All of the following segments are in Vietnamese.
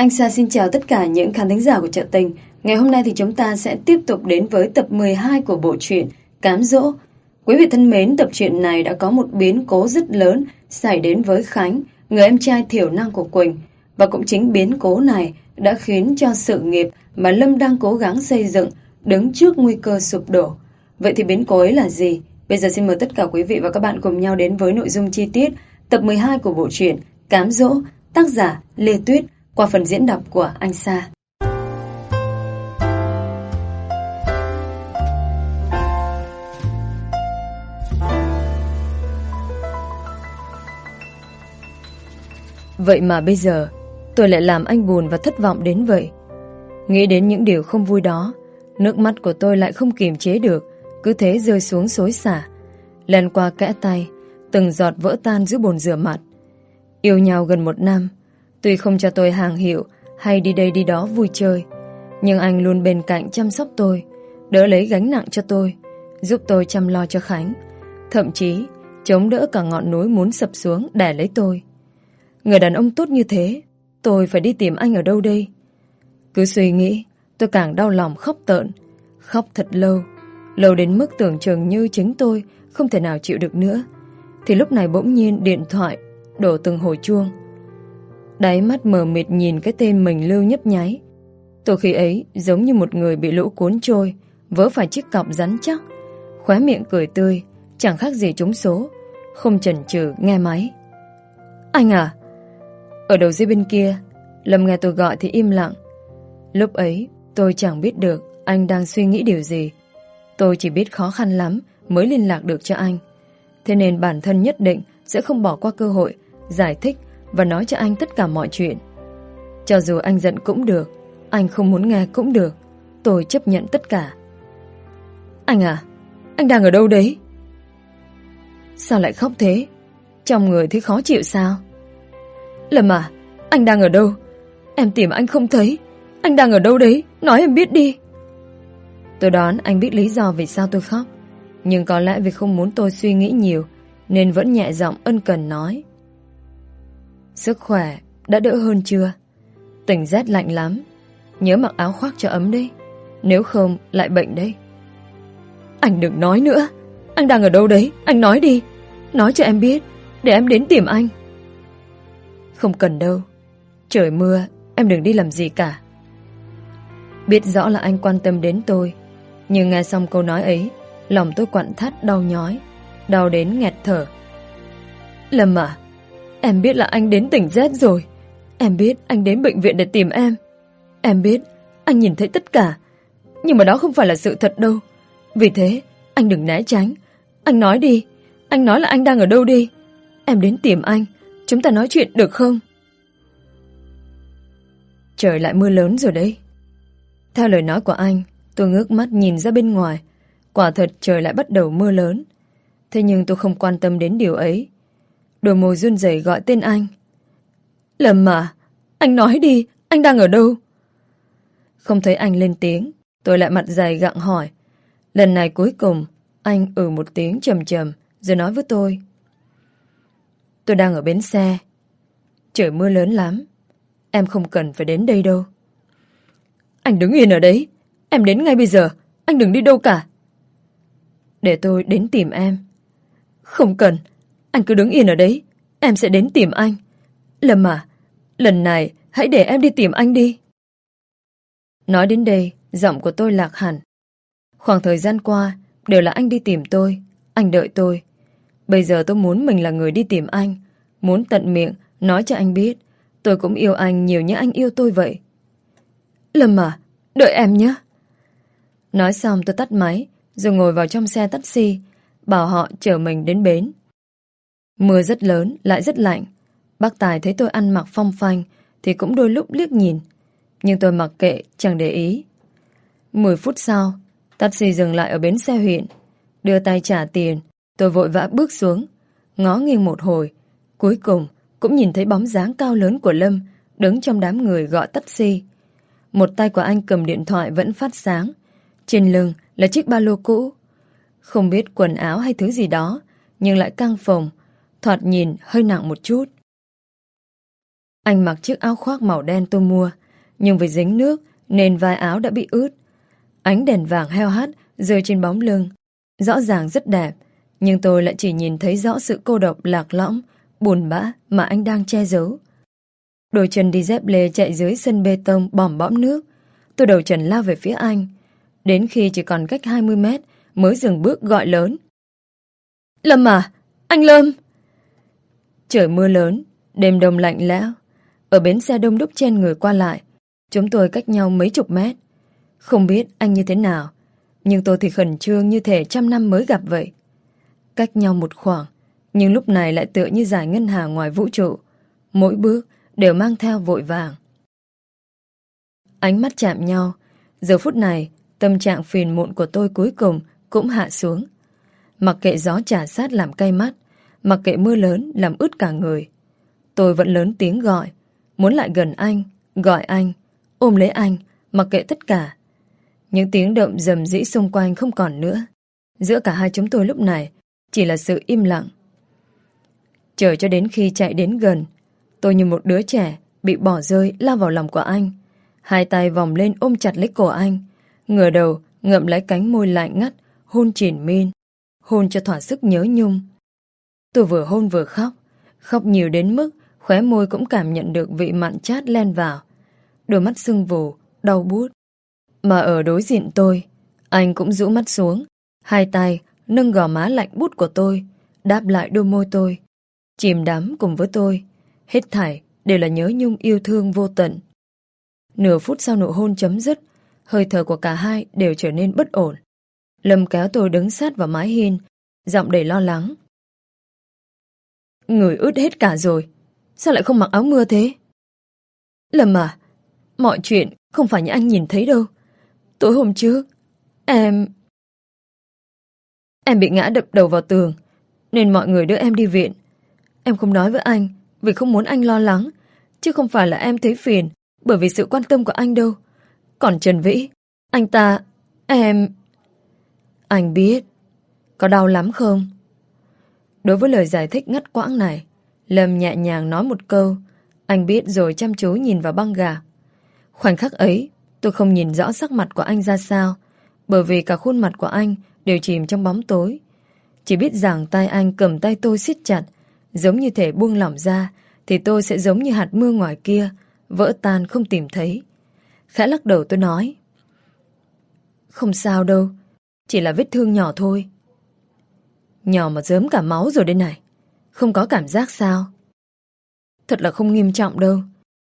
Anh Sa xin chào tất cả những khán thính giả của Trợ Tình. Ngày hôm nay thì chúng ta sẽ tiếp tục đến với tập 12 của bộ truyện Cám Dỗ. Quý vị thân mến, tập truyện này đã có một biến cố rất lớn xảy đến với Khánh, người em trai thiểu năng của Quỳnh. Và cũng chính biến cố này đã khiến cho sự nghiệp mà Lâm đang cố gắng xây dựng đứng trước nguy cơ sụp đổ. Vậy thì biến cố ấy là gì? Bây giờ xin mời tất cả quý vị và các bạn cùng nhau đến với nội dung chi tiết tập 12 của bộ truyện Cám Dỗ, tác giả Lê Tuyết qua phần diễn đọc của anh Sa. Vậy mà bây giờ tôi lại làm anh buồn và thất vọng đến vậy. Nghĩ đến những điều không vui đó, nước mắt của tôi lại không kiềm chế được, cứ thế rơi xuống xối xả. Lần qua kẽ tay, từng giọt vỡ tan giữa bồn rửa mặt. Yêu nhau gần một năm, tuy không cho tôi hàng hiệu hay đi đây đi đó vui chơi, nhưng anh luôn bên cạnh chăm sóc tôi, đỡ lấy gánh nặng cho tôi, giúp tôi chăm lo cho Khánh, thậm chí chống đỡ cả ngọn núi muốn sập xuống để lấy tôi. Người đàn ông tốt như thế, tôi phải đi tìm anh ở đâu đây? Cứ suy nghĩ, tôi càng đau lòng khóc tợn, khóc thật lâu, lâu đến mức tưởng chừng như chính tôi không thể nào chịu được nữa. Thì lúc này bỗng nhiên điện thoại đổ từng hồi chuông. Đáy mắt mờ mịt nhìn cái tên mình lưu nhấp nháy. Tôi khi ấy giống như một người bị lũ cuốn trôi, vỡ phải chiếc cọc rắn chắc. Khóe miệng cười tươi, chẳng khác gì trúng số. Không chần chừ nghe máy. Anh à? Ở đầu dây bên kia, Lâm nghe tôi gọi thì im lặng. Lúc ấy, tôi chẳng biết được anh đang suy nghĩ điều gì. Tôi chỉ biết khó khăn lắm mới liên lạc được cho anh. Thế nên bản thân nhất định sẽ không bỏ qua cơ hội giải thích và nói cho anh tất cả mọi chuyện. Cho dù anh giận cũng được, anh không muốn nghe cũng được, tôi chấp nhận tất cả. Anh à, anh đang ở đâu đấy? Sao lại khóc thế? Trong người thấy khó chịu sao? Lâm à, anh đang ở đâu? Em tìm anh không thấy. Anh đang ở đâu đấy? Nói em biết đi. Tôi đoán anh biết lý do vì sao tôi khóc. Nhưng có lẽ vì không muốn tôi suy nghĩ nhiều Nên vẫn nhẹ giọng ân cần nói Sức khỏe đã đỡ hơn chưa? Tỉnh rét lạnh lắm. Nhớ mặc áo khoác cho ấm đi. Nếu không, lại bệnh đấy. Anh đừng nói nữa. Anh đang ở đâu đấy? Anh nói đi. Nói cho em biết, Để em đến tìm anh. Không cần đâu. Trời mưa, Em đừng đi làm gì cả. Biết rõ là anh quan tâm đến tôi, Nhưng nghe xong câu nói ấy, Lòng tôi quặn thắt, đau nhói, Đau đến nghẹt thở. Lâm à Em biết là anh đến tỉnh Z rồi. Em biết anh đến bệnh viện để tìm em. Em biết, anh nhìn thấy tất cả. Nhưng mà đó không phải là sự thật đâu. Vì thế, anh đừng né tránh. Anh nói đi. Anh nói là anh đang ở đâu đi? Em đến tìm anh. Chúng ta nói chuyện được không? Trời lại mưa lớn rồi đấy. Theo lời nói của anh, Tôi ngước mắt nhìn ra bên ngoài. Quả thật trời lại bắt đầu mưa lớn. Thế nhưng tôi không quan tâm đến điều ấy. Đôi môi run rẩy gọi tên anh. Lâm mà, anh nói đi, anh đang ở đâu? Không thấy anh lên tiếng, tôi lại mặt dày gặng hỏi. Lần này cuối cùng, anh ừ một tiếng trầm trầm, rồi nói với tôi. Tôi đang ở bến xe. Trời mưa lớn lắm. Em không cần phải đến đây đâu. Anh đứng yên ở đấy. Em đến ngay bây giờ. Anh đừng đi đâu cả. Để tôi đến tìm em. Không cần. Anh cứ đứng yên ở đấy. Em sẽ đến tìm anh. Lâm à, lần này hãy để em đi tìm anh đi. Nói đến đây, giọng của tôi lạc hẳn. Khoảng thời gian qua, đều là anh đi tìm tôi. Anh đợi tôi. Bây giờ tôi muốn mình là người đi tìm anh. Muốn tận miệng, nói cho anh biết. Tôi cũng yêu anh nhiều như anh yêu tôi vậy. Lâm à, đợi em nhé. Nói xong tôi tắt máy, rồi ngồi vào trong xe taxi, bảo họ chở mình đến bến. Mưa rất lớn, lại rất lạnh. Bác Tài thấy tôi ăn mặc phong phanh, thì cũng đôi lúc liếc nhìn. Nhưng tôi mặc kệ, chẳng để ý. Mười phút sau, taxi dừng lại ở bến xe huyện. Đưa tay trả tiền, tôi vội vã bước xuống, ngó nghiêng một hồi. Cuối cùng, cũng nhìn thấy bóng dáng cao lớn của Lâm đứng trong đám người gọi taxi. Một tay của anh cầm điện thoại vẫn phát sáng. Trên lưng là chiếc ba lô cũ. Không biết quần áo hay thứ gì đó, nhưng lại căng phồng, thoạt nhìn hơi nặng một chút. Anh mặc chiếc áo khoác màu đen tôi mua, nhưng vì dính nước nên vai áo đã bị ướt. Ánh đèn vàng heo hắt rơi trên bóng lưng. Rõ ràng rất đẹp, nhưng tôi lại chỉ nhìn thấy rõ sự cô độc lạc lõng, buồn bã mà anh đang che giấu. Đôi chân đi dép lê chạy dưới sân bê tông bỏm bõm nước. Tôi đầu trần lao về phía anh. Đến khi chỉ còn cách 20 mét mới dừng bước gọi lớn. Lâm à! Anh Lâm! Trời mưa lớn, đêm đông lạnh lẽo. Ở bến xe đông đúc trên người qua lại, chúng tôi cách nhau mấy chục mét. Không biết anh như thế nào, nhưng tôi thì khẩn trương như thể trăm năm mới gặp vậy. Cách nhau một khoảng, nhưng lúc này lại tựa như giải ngân hà ngoài vũ trụ. Mỗi bước đều mang theo vội vàng. Ánh mắt chạm nhau, giờ phút này tâm trạng phiền muộn của tôi cuối cùng cũng hạ xuống. Mặc kệ gió trả sát làm cay mắt, mặc kệ mưa lớn làm ướt cả người. Tôi vẫn lớn tiếng gọi, muốn lại gần anh, gọi anh, ôm lấy anh, mặc kệ tất cả. Những tiếng động rầm rĩ xung quanh không còn nữa. Giữa cả hai chúng tôi lúc này chỉ là sự im lặng. Chờ cho đến khi chạy đến gần, tôi như một đứa trẻ bị bỏ rơi lao vào lòng của anh. Hai tay vòng lên ôm chặt lấy cổ anh, ngửa đầu ngậm lấy cánh môi lạnh ngắt, hôn triển min, hôn cho thỏa sức nhớ nhung. Tôi vừa hôn vừa khóc, khóc nhiều đến mức khóe môi cũng cảm nhận được vị mặn chát len vào. Đôi mắt sưng vù, đau bút. Mà ở đối diện tôi, anh cũng rũ mắt xuống, hai tay nâng gò má lạnh bút của tôi, đáp lại đôi môi tôi. Chìm đắm cùng với tôi, hết thảy đều là nhớ nhung yêu thương vô tận. Nửa phút sau nụ hôn chấm dứt, hơi thở của cả hai đều trở nên bất ổn. Lâm kéo tôi đứng sát vào mái hiên, giọng đầy lo lắng. Người ướt hết cả rồi, sao lại không mặc áo mưa thế? Lâm à, mọi chuyện không phải như anh nhìn thấy đâu. Tối hôm trước, em... Em bị ngã đập đầu vào tường, nên mọi người đưa em đi viện. Em không nói với anh vì không muốn anh lo lắng, chứ không phải là em thấy phiền bởi vì sự quan tâm của anh đâu. Còn Trần Vĩ, anh ta, em... Anh biết, có đau lắm không? Đối với lời giải thích ngắt quãng này, Lâm nhẹ nhàng nói một câu, anh biết rồi chăm chú nhìn vào băng gà. Khoảnh khắc ấy, tôi không nhìn rõ sắc mặt của anh ra sao, bởi vì cả khuôn mặt của anh đều chìm trong bóng tối. Chỉ biết rằng tay anh cầm tay tôi siết chặt, giống như thể buông lỏng ra, thì tôi sẽ giống như hạt mưa ngoài kia, vỡ tan không tìm thấy. Khẽ lắc đầu tôi nói. Không sao đâu, chỉ là vết thương nhỏ thôi. Nhỏ mà dớm cả máu rồi đây này. Không có cảm giác sao? Thật là không nghiêm trọng đâu.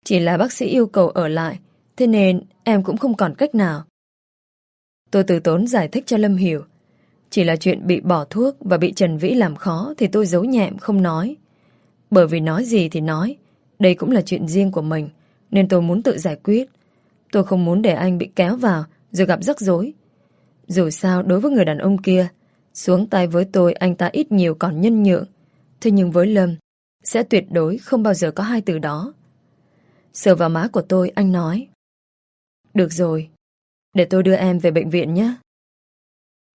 Chỉ là bác sĩ yêu cầu ở lại, thế nên em cũng không còn cách nào. Tôi từ tốn giải thích cho Lâm hiểu. Chỉ là chuyện bị bỏ thuốc và bị Trần Vĩ làm khó thì tôi giấu nhẹm không nói. Bởi vì nói gì thì nói, đây cũng là chuyện riêng của mình, nên tôi muốn tự giải quyết. Tôi không muốn để anh bị kéo vào rồi gặp rắc rối. Dù sao đối với người đàn ông kia, xuống tay với tôi anh ta ít nhiều còn nhân nhượng. Thế nhưng với Lâm, sẽ tuyệt đối không bao giờ có hai từ đó. Sờ vào má của tôi, anh nói. Được rồi, để tôi đưa em về bệnh viện nhé.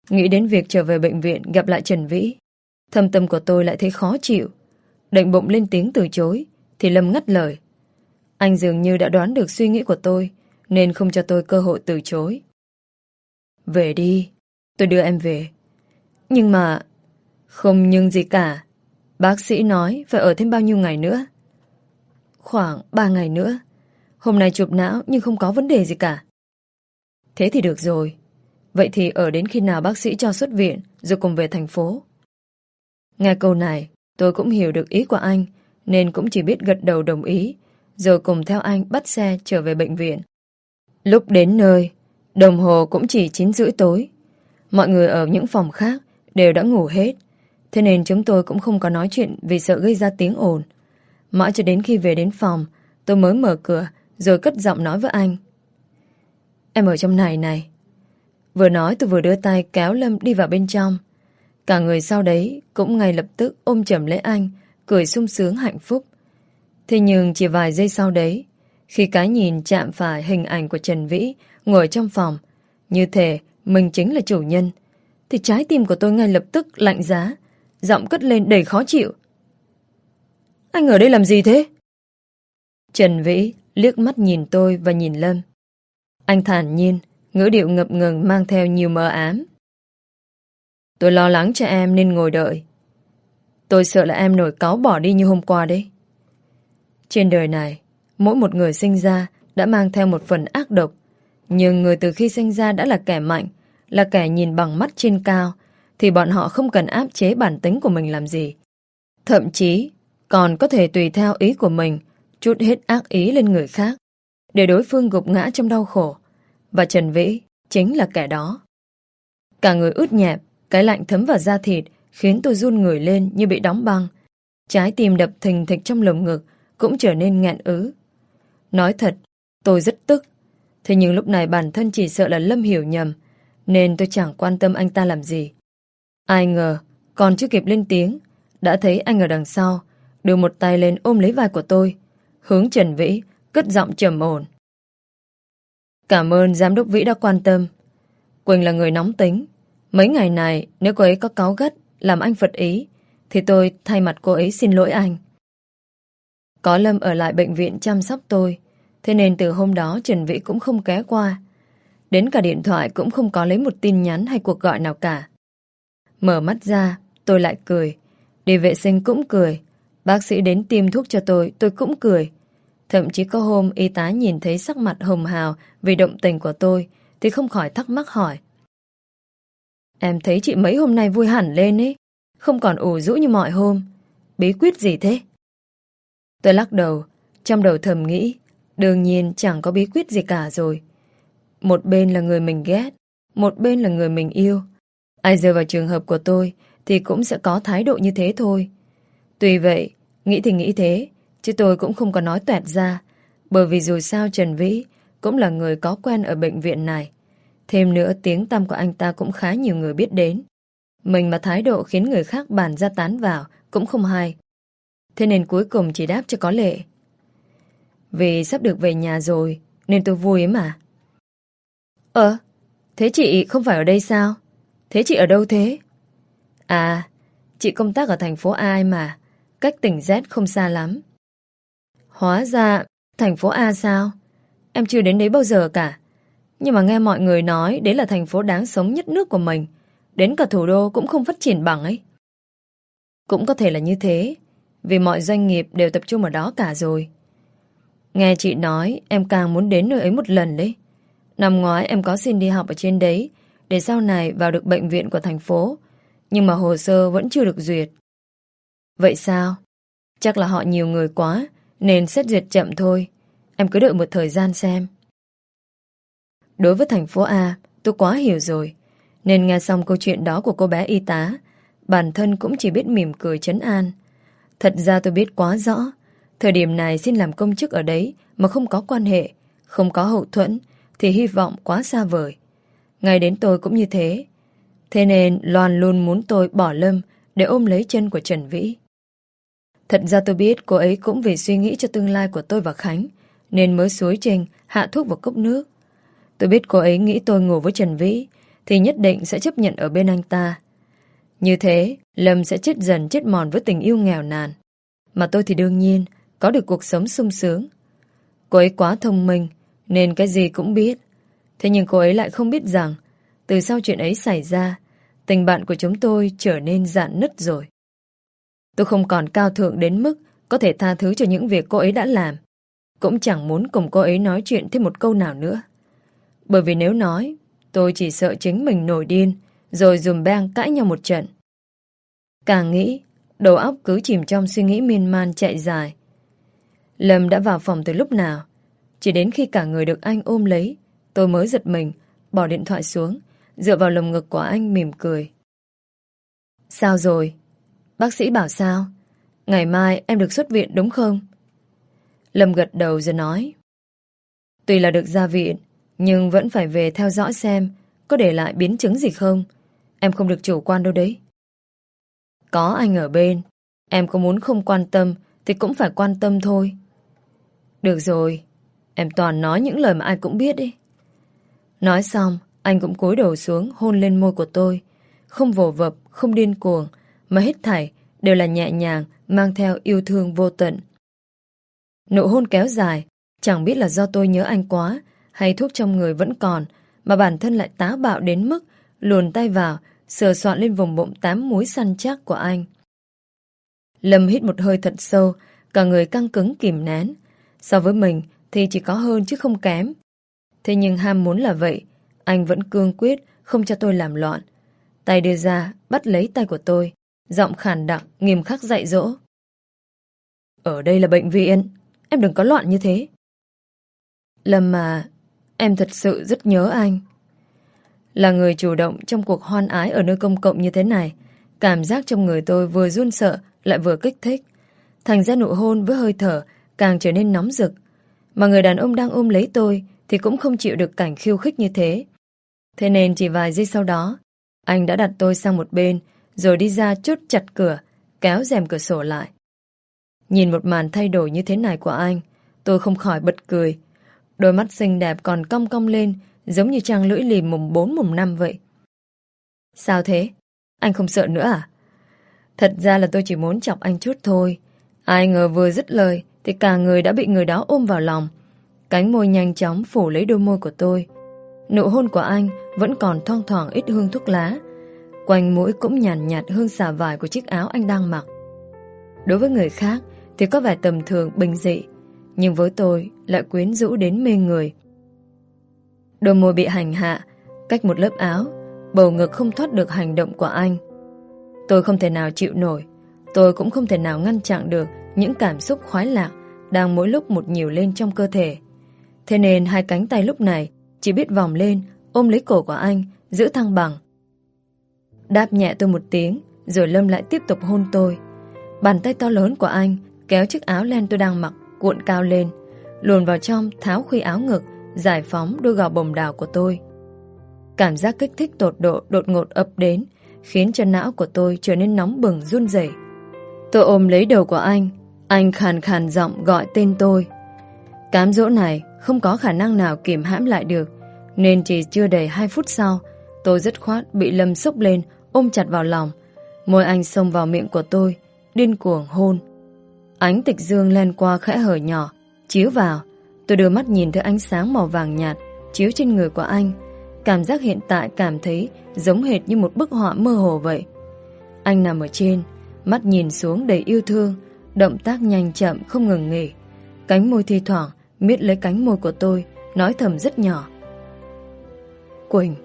Nghĩ đến việc trở về bệnh viện gặp lại Trần Vĩ, thâm tâm của tôi lại thấy khó chịu. Định bụng lên tiếng từ chối, thì Lâm ngắt lời. Anh dường như đã đoán được suy nghĩ của tôi, nên không cho tôi cơ hội từ chối. Về đi, tôi đưa em về. Nhưng mà... Không nhưng gì cả. Bác sĩ nói phải ở thêm bao nhiêu ngày nữa? Khoảng 3 ngày nữa. Hôm nay chụp não nhưng không có vấn đề gì cả. Thế thì được rồi. Vậy thì ở đến khi nào bác sĩ cho xuất viện rồi cùng về thành phố? Nghe câu này, tôi cũng hiểu được ý của anh nên cũng chỉ biết gật đầu đồng ý rồi cùng theo anh bắt xe trở về bệnh viện. Lúc đến nơi, đồng hồ cũng chỉ 9 rưỡi tối. Mọi người ở những phòng khác đều đã ngủ hết. Thế nên chúng tôi cũng không có nói chuyện vì sợ gây ra tiếng ồn. Mãi cho đến khi về đến phòng, tôi mới mở cửa rồi cất giọng nói với anh. Em ở trong này này. Vừa nói tôi vừa đưa tay kéo Lâm đi vào bên trong. Cả người sau đấy cũng ngay lập tức ôm chầm lấy anh, cười sung sướng hạnh phúc. Thế nhưng chỉ vài giây sau đấy, khi cái nhìn chạm phải hình ảnh của Trần Vĩ ngồi trong phòng, như thể mình chính là chủ nhân, thì trái tim của tôi ngay lập tức lạnh giá, giọng cất lên đầy khó chịu. Anh ở đây làm gì thế? Trần Vĩ liếc mắt nhìn tôi và nhìn Lâm. Anh thản nhiên, ngữ điệu ngập ngừng mang theo nhiều mờ ám. Tôi lo lắng cho em nên ngồi đợi. Tôi sợ là em nổi cáu bỏ đi như hôm qua đấy. Trên đời này, mỗi một người sinh ra đã mang theo một phần ác độc. Nhưng người từ khi sinh ra đã là kẻ mạnh, là kẻ nhìn bằng mắt trên cao, thì bọn họ không cần áp chế bản tính của mình làm gì. Thậm chí, còn có thể tùy theo ý của mình, chút hết ác ý lên người khác, để đối phương gục ngã trong đau khổ. Và Trần Vĩ chính là kẻ đó. Cả người ướt nhẹp, cái lạnh thấm vào da thịt, khiến tôi run người lên như bị đóng băng. Trái tim đập thình thịch trong lồng ngực, cũng trở nên nghẹn ứ. Nói thật, tôi rất tức. Thế nhưng lúc này bản thân chỉ sợ là Lâm hiểu nhầm, nên tôi chẳng quan tâm anh ta làm gì. Ai ngờ, còn chưa kịp lên tiếng, đã thấy anh ở đằng sau, đưa một tay lên ôm lấy vai của tôi, hướng Trần Vĩ, cất giọng trầm ổn. Cảm ơn giám đốc Vĩ đã quan tâm. Quỳnh là người nóng tính. Mấy ngày này, nếu cô ấy có cáu gắt, làm anh phật ý, thì tôi thay mặt cô ấy xin lỗi anh. Có Lâm ở lại bệnh viện chăm sóc tôi, thế nên từ hôm đó Trần Vĩ cũng không ké qua. Đến cả điện thoại cũng không có lấy một tin nhắn hay cuộc gọi nào cả. Mở mắt ra, tôi lại cười. Đi vệ sinh cũng cười. Bác sĩ đến tiêm thuốc cho tôi, tôi cũng cười. Thậm chí có hôm y tá nhìn thấy sắc mặt hồng hào vì động tình của tôi thì không khỏi thắc mắc hỏi. Em thấy chị mấy hôm nay vui hẳn lên ấy, không còn ủ rũ như mọi hôm. Bí quyết gì thế? Tôi lắc đầu, trong đầu thầm nghĩ, đương nhiên chẳng có bí quyết gì cả rồi. Một bên là người mình ghét, một bên là người mình yêu. Ai rơi vào trường hợp của tôi thì cũng sẽ có thái độ như thế thôi. Tuy vậy, nghĩ thì nghĩ thế, chứ tôi cũng không có nói toẹt ra, bởi vì dù sao Trần Vĩ cũng là người có quen ở bệnh viện này. Thêm nữa tiếng tăm của anh ta cũng khá nhiều người biết đến. Mình mà thái độ khiến người khác bàn ra tán vào cũng không hay. Thế nên cuối cùng chỉ đáp cho có lệ. Vì sắp được về nhà rồi, nên tôi vui ấy mà. Ờ, thế chị không phải ở đây sao? Thế chị ở đâu thế? À, chị công tác ở thành phố A mà, cách tỉnh Z không xa lắm. Hóa ra, thành phố A sao? Em chưa đến đấy bao giờ cả. Nhưng mà nghe mọi người nói đấy là thành phố đáng sống nhất nước của mình. Đến cả thủ đô cũng không phát triển bằng ấy. Cũng có thể là như thế, vì mọi doanh nghiệp đều tập trung ở đó cả rồi. Nghe chị nói, em càng muốn đến nơi ấy một lần đấy. Năm ngoái em có xin đi học ở trên đấy, để sau này vào được bệnh viện của thành phố. Nhưng mà hồ sơ vẫn chưa được duyệt. Vậy sao? Chắc là họ nhiều người quá, nên xét duyệt chậm thôi. Em cứ đợi một thời gian xem. Đối với thành phố A, tôi quá hiểu rồi. Nên nghe xong câu chuyện đó của cô bé y tá, bản thân cũng chỉ biết mỉm cười chấn an. Thật ra tôi biết quá rõ, thời điểm này xin làm công chức ở đấy mà không có quan hệ, không có hậu thuẫn, thì hy vọng quá xa vời. Ngay đến tôi cũng như thế. Thế nên Loan luôn muốn tôi bỏ lâm để ôm lấy chân của Trần Vĩ. Thật ra tôi biết cô ấy cũng vì suy nghĩ cho tương lai của tôi và Khánh, nên mới suối trình hạ thuốc vào cốc nước. Tôi biết cô ấy nghĩ tôi ngủ với Trần Vĩ, thì nhất định sẽ chấp nhận ở bên anh ta. Như thế, Lâm sẽ chết dần chết mòn với tình yêu nghèo nàn. Mà tôi thì đương nhiên, có được cuộc sống sung sướng. Cô ấy quá thông minh, nên cái gì cũng biết. Thế nhưng cô ấy lại không biết rằng, từ sau chuyện ấy xảy ra, tình bạn của chúng tôi trở nên dạn nứt rồi. Tôi không còn cao thượng đến mức có thể tha thứ cho những việc cô ấy đã làm. Cũng chẳng muốn cùng cô ấy nói chuyện thêm một câu nào nữa. Bởi vì nếu nói, tôi chỉ sợ chính mình nổi điên, rồi dùm bang cãi nhau một trận. Càng nghĩ, đầu óc cứ chìm trong suy nghĩ miên man chạy dài. Lâm đã vào phòng từ lúc nào? Chỉ đến khi cả người được anh ôm lấy, tôi mới giật mình, bỏ điện thoại xuống, dựa vào lồng ngực của anh mỉm cười. Sao rồi? Bác sĩ bảo sao? Ngày mai em được xuất viện đúng không? Lâm gật đầu rồi nói. Tuy là được ra viện, nhưng vẫn phải về theo dõi xem có để lại biến chứng gì không. Em không được chủ quan đâu đấy. Có anh ở bên, em có muốn không quan tâm thì cũng phải quan tâm thôi. Được rồi, em toàn nói những lời mà ai cũng biết đi. Nói xong, anh cũng cúi đầu xuống hôn lên môi của tôi. Không vồ vập, không điên cuồng, mà hết thảy đều là nhẹ nhàng, mang theo yêu thương vô tận. Nụ hôn kéo dài, chẳng biết là do tôi nhớ anh quá hay thuốc trong người vẫn còn, mà bản thân lại táo bạo đến mức luồn tay vào, sờ soạn lên vùng bụng tám múi săn chắc của anh. Lâm hít một hơi thật sâu, cả người căng cứng kìm nén. So với mình thì chỉ có hơn chứ không kém. Thế nhưng ham muốn là vậy, anh vẫn cương quyết không cho tôi làm loạn. Tay đưa ra, bắt lấy tay của tôi, giọng khàn đặc, nghiêm khắc dạy dỗ. Ở đây là bệnh viện, em đừng có loạn như thế. Lâm mà, em thật sự rất nhớ anh. Là người chủ động trong cuộc hoan ái ở nơi công cộng như thế này, cảm giác trong người tôi vừa run sợ lại vừa kích thích. Thành ra nụ hôn với hơi thở càng trở nên nóng rực. Mà người đàn ông đang ôm lấy tôi thì cũng không chịu được cảnh khiêu khích như thế. Thế nên chỉ vài giây sau đó, anh đã đặt tôi sang một bên rồi đi ra chốt chặt cửa, kéo rèm cửa sổ lại. Nhìn một màn thay đổi như thế này của anh, tôi không khỏi bật cười. Đôi mắt xinh đẹp còn cong cong lên, giống như trang lưỡi liềm mùng 4 mùng 5 vậy. Sao thế? Anh không sợ nữa à? Thật ra là tôi chỉ muốn chọc anh chút thôi. Ai ngờ vừa dứt lời thì cả người đã bị người đó ôm vào lòng. Cánh môi nhanh chóng phủ lấy đôi môi của tôi. Nụ hôn của anh vẫn còn thoang thoảng ít hương thuốc lá. Quanh mũi cũng nhàn nhạt, nhạt hương xà vải của chiếc áo anh đang mặc. Đối với người khác thì có vẻ tầm thường bình dị, nhưng với tôi lại quyến rũ đến mê người. Đôi môi bị hành hạ, cách một lớp áo, bầu ngực không thoát được hành động của anh. Tôi không thể nào chịu nổi, tôi cũng không thể nào ngăn chặn được những cảm xúc khoái lạc đang mỗi lúc một nhiều lên trong cơ thể. Thế nên hai cánh tay lúc này chỉ biết vòng lên, ôm lấy cổ của anh, giữ thăng bằng. Đáp nhẹ tôi một tiếng, rồi Lâm lại tiếp tục hôn tôi. Bàn tay to lớn của anh kéo chiếc áo len tôi đang mặc, cuộn cao lên, luồn vào trong tháo khuy áo ngực, giải phóng đôi gò bồng đào của tôi. Cảm giác kích thích tột độ đột ngột ập đến, khiến cho não của tôi trở nên nóng bừng run rẩy. Tôi ôm lấy đầu của anh, anh khàn khàn giọng gọi tên tôi. Cám dỗ này không có khả năng nào kiềm hãm lại được, nên chỉ chưa đầy 2 phút sau, tôi rất khoát bị Lâm sốc lên, ôm chặt vào lòng. Môi anh xông vào miệng của tôi, điên cuồng hôn. Ánh tịch dương len qua khẽ hở nhỏ, chiếu vào. Tôi đưa mắt nhìn thấy ánh sáng màu vàng nhạt, chiếu trên người của anh. Cảm giác hiện tại cảm thấy giống hệt như một bức họa mơ hồ vậy. Anh nằm ở trên, mắt nhìn xuống đầy yêu thương, động tác nhanh chậm không ngừng nghỉ. Cánh môi thi thoảng miết lấy cánh môi của tôi, nói thầm rất nhỏ. Quỳnh,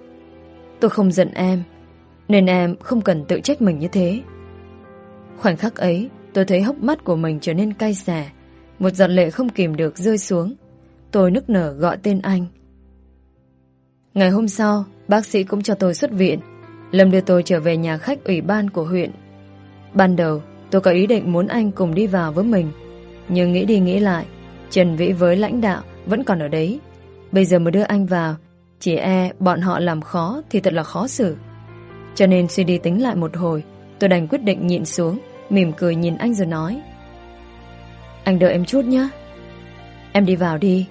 tôi không giận em, nên em không cần tự trách mình như thế. Khoảnh khắc ấy, tôi thấy hốc mắt của mình trở nên cay xè, một giọt lệ không kìm được rơi xuống. Tôi nức nở gọi tên anh. Ngày hôm sau, bác sĩ cũng cho tôi xuất viện. Lâm đưa tôi trở về nhà khách ủy ban của huyện. Ban đầu, tôi có ý định muốn anh cùng đi vào với mình. Nhưng nghĩ đi nghĩ lại, Trần Vĩ với lãnh đạo vẫn còn ở đấy. Bây giờ mới đưa anh vào, chỉ e bọn họ làm khó thì thật là khó xử. Cho nên suy đi tính lại một hồi, tôi đành quyết định nhịn xuống, mỉm cười nhìn anh rồi nói. Anh đợi em chút nhé. Em đi vào đi,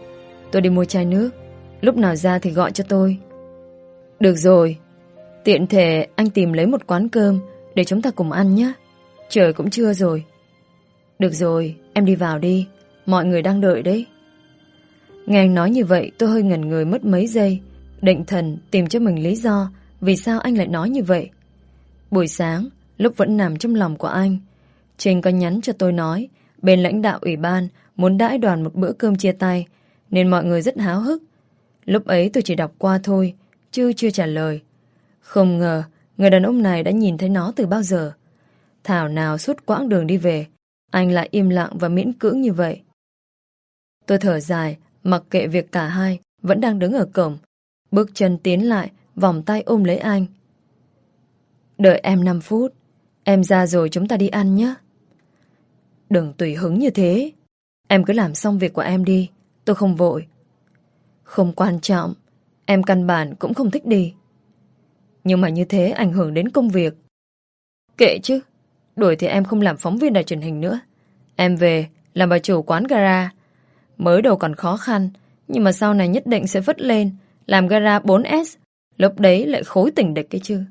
tôi đi mua chai nước. Lúc nào ra thì gọi cho tôi. Được rồi, tiện thể anh tìm lấy một quán cơm để chúng ta cùng ăn nhé. Trời cũng chưa rồi. Được rồi, em đi vào đi. Mọi người đang đợi đấy. Nghe anh nói như vậy tôi hơi ngẩn người mất mấy giây. Định thần tìm cho mình lý do vì sao anh lại nói như vậy. Buổi sáng, lúc vẫn nằm trong lòng của anh, Trình có nhắn cho tôi nói bên lãnh đạo ủy ban muốn đãi đoàn một bữa cơm chia tay nên mọi người rất háo hức. Lúc ấy tôi chỉ đọc qua thôi, chứ chưa trả lời. Không ngờ, người đàn ông này đã nhìn thấy nó từ bao giờ. Thảo nào suốt quãng đường đi về, anh lại im lặng và miễn cưỡng như vậy. Tôi thở dài, mặc kệ việc cả hai vẫn đang đứng ở cổng. Bước chân tiến lại, vòng tay ôm lấy anh. Đợi em 5 phút, em ra rồi chúng ta đi ăn nhé. Đừng tùy hứng như thế. Em cứ làm xong việc của em đi, tôi không vội. Không quan trọng, em căn bản cũng không thích đi. Nhưng mà như thế ảnh hưởng đến công việc. Kệ chứ, đuổi thì em không làm phóng viên đài truyền hình nữa. Em về, làm bà chủ quán gara, Mới đầu còn khó khăn, nhưng mà sau này nhất định sẽ vất lên, làm gara 4S, lúc đấy lại khối tỉnh địch cái chứ.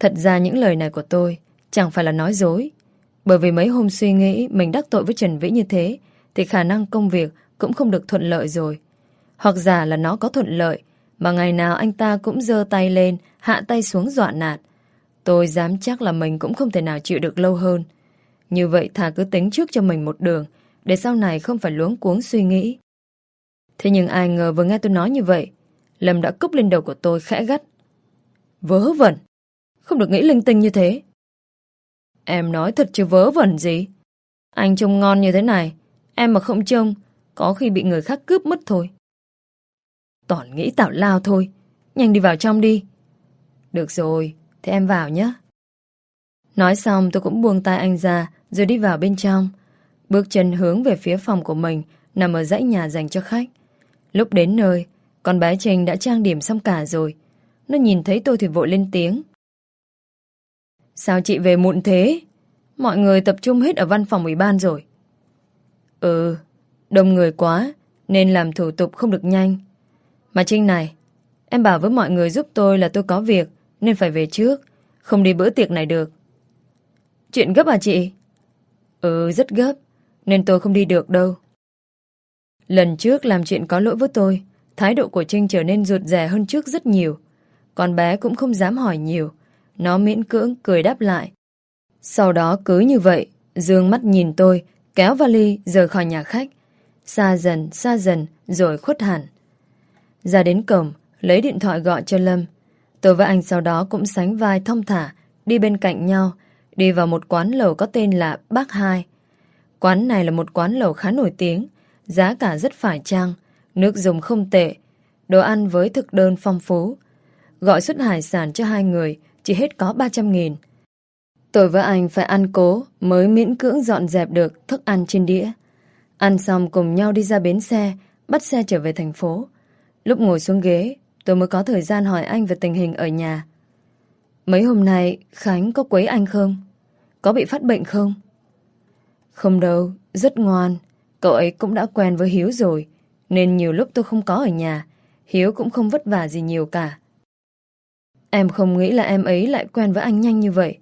Thật ra những lời này của tôi chẳng phải là nói dối, bởi vì mấy hôm suy nghĩ mình đắc tội với Trần Vĩ như thế, thì khả năng công việc cũng không được thuận lợi rồi. Hoặc giả là nó có thuận lợi, mà ngày nào anh ta cũng giơ tay lên, hạ tay xuống dọa nạt. Tôi dám chắc là mình cũng không thể nào chịu được lâu hơn. Như vậy thà cứ tính trước cho mình một đường, để sau này không phải luống cuống suy nghĩ. Thế nhưng ai ngờ vừa nghe tôi nói như vậy, Lâm đã cúp lên đầu của tôi khẽ gắt. Vớ vẩn! Không được nghĩ linh tinh như thế. Em nói thật chứ vớ vẩn gì? Anh trông ngon như thế này, em mà không trông, có khi bị người khác cướp mất thôi. Toàn nghĩ tạo lao thôi, nhanh đi vào trong đi. Được rồi, thế em vào nhé. Nói xong tôi cũng buông tay anh ra rồi đi vào bên trong. Bước chân hướng về phía phòng của mình nằm ở dãy nhà dành cho khách. Lúc đến nơi, con bé Trình đã trang điểm xong cả rồi. Nó nhìn thấy tôi thì vội lên tiếng. Sao chị về muộn thế? Mọi người tập trung hết ở văn phòng ủy ban rồi. Ừ, đông người quá, nên làm thủ tục không được nhanh. Mà Trinh này, em bảo với mọi người giúp tôi là tôi có việc, nên phải về trước, không đi bữa tiệc này được. Chuyện gấp à chị? Ừ, rất gấp, nên tôi không đi được đâu. Lần trước làm chuyện có lỗi với tôi, thái độ của Trinh trở nên ruột rè hơn trước rất nhiều. Con bé cũng không dám hỏi nhiều, nó miễn cưỡng cười đáp lại. Sau đó cứ như vậy, dương mắt nhìn tôi, kéo vali rời khỏi nhà khách. Xa dần, xa dần, rồi khuất hẳn. Ra đến cổng, lấy điện thoại gọi cho Lâm. Tôi và anh sau đó cũng sánh vai thông thả, đi bên cạnh nhau, đi vào một quán lẩu có tên là Bác Hai. Quán này là một quán lẩu khá nổi tiếng, giá cả rất phải chăng, nước dùng không tệ, đồ ăn với thực đơn phong phú. Gọi suất hải sản cho hai người chỉ hết có 300 nghìn. Tôi với anh phải ăn cố mới miễn cưỡng dọn dẹp được thức ăn trên đĩa. Ăn xong cùng nhau đi ra bến xe, bắt xe trở về thành phố. Lúc ngồi xuống ghế, tôi mới có thời gian hỏi anh về tình hình ở nhà. Mấy hôm nay, Khánh có quấy anh không? Có bị phát bệnh không? Không đâu, rất ngoan. Cậu ấy cũng đã quen với Hiếu rồi, nên nhiều lúc tôi không có ở nhà, Hiếu cũng không vất vả gì nhiều cả. Em không nghĩ là em ấy lại quen với anh nhanh như vậy.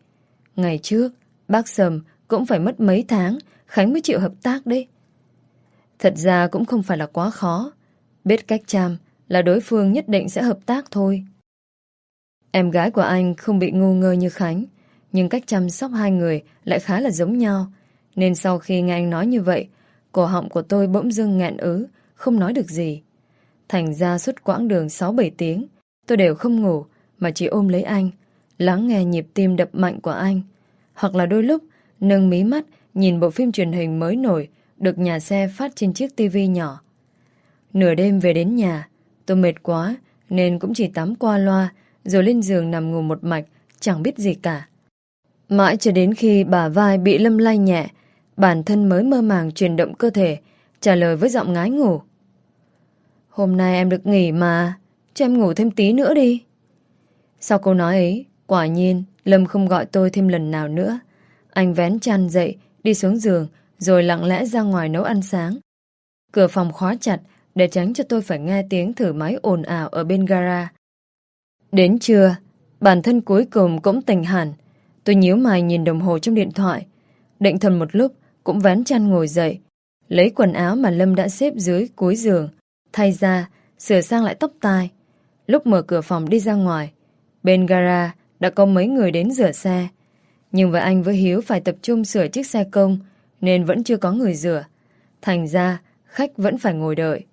Ngày trước, bác Sầm cũng phải mất mấy tháng Khánh mới chịu hợp tác đấy. Thật ra cũng không phải là quá khó. Biết cách chăm là đối phương nhất định sẽ hợp tác thôi. Em gái của anh không bị ngu ngơ như Khánh, nhưng cách chăm sóc hai người lại khá là giống nhau. Nên sau khi nghe anh nói như vậy, cổ họng của tôi bỗng dưng nghẹn ứ, không nói được gì. Thành ra suốt quãng đường 6-7 tiếng, tôi đều không ngủ, mà chỉ ôm lấy anh, lắng nghe nhịp tim đập mạnh của anh. Hoặc là đôi lúc, nâng mí mắt, nhìn bộ phim truyền hình mới nổi, được nhà xe phát trên chiếc tivi nhỏ. Nửa đêm về đến nhà, tôi mệt quá, nên cũng chỉ tắm qua loa, rồi lên giường nằm ngủ một mạch, chẳng biết gì cả. Mãi cho đến khi bà vai bị lâm lay nhẹ, bản thân mới mơ màng chuyển động cơ thể, trả lời với giọng ngái ngủ. Hôm nay em được nghỉ mà, cho em ngủ thêm tí nữa đi. Sau câu nói ấy, quả nhiên Lâm không gọi tôi thêm lần nào nữa. Anh vén chăn dậy, đi xuống giường, rồi lặng lẽ ra ngoài nấu ăn sáng. Cửa phòng khóa chặt để tránh cho tôi phải nghe tiếng thử máy ồn ào ở bên gara. Đến trưa, bản thân cuối cùng cũng tỉnh hẳn. Tôi nhíu mày nhìn đồng hồ trong điện thoại. Định thần một lúc, cũng ván chăn ngồi dậy. Lấy quần áo mà Lâm đã xếp dưới cuối giường, thay ra, sửa sang lại tóc tai. Lúc mở cửa phòng đi ra ngoài, bên gara đã có mấy người đến rửa xe. Nhưng với anh với Hiếu phải tập trung sửa chiếc xe công, nên vẫn chưa có người rửa. Thành ra, khách vẫn phải ngồi đợi.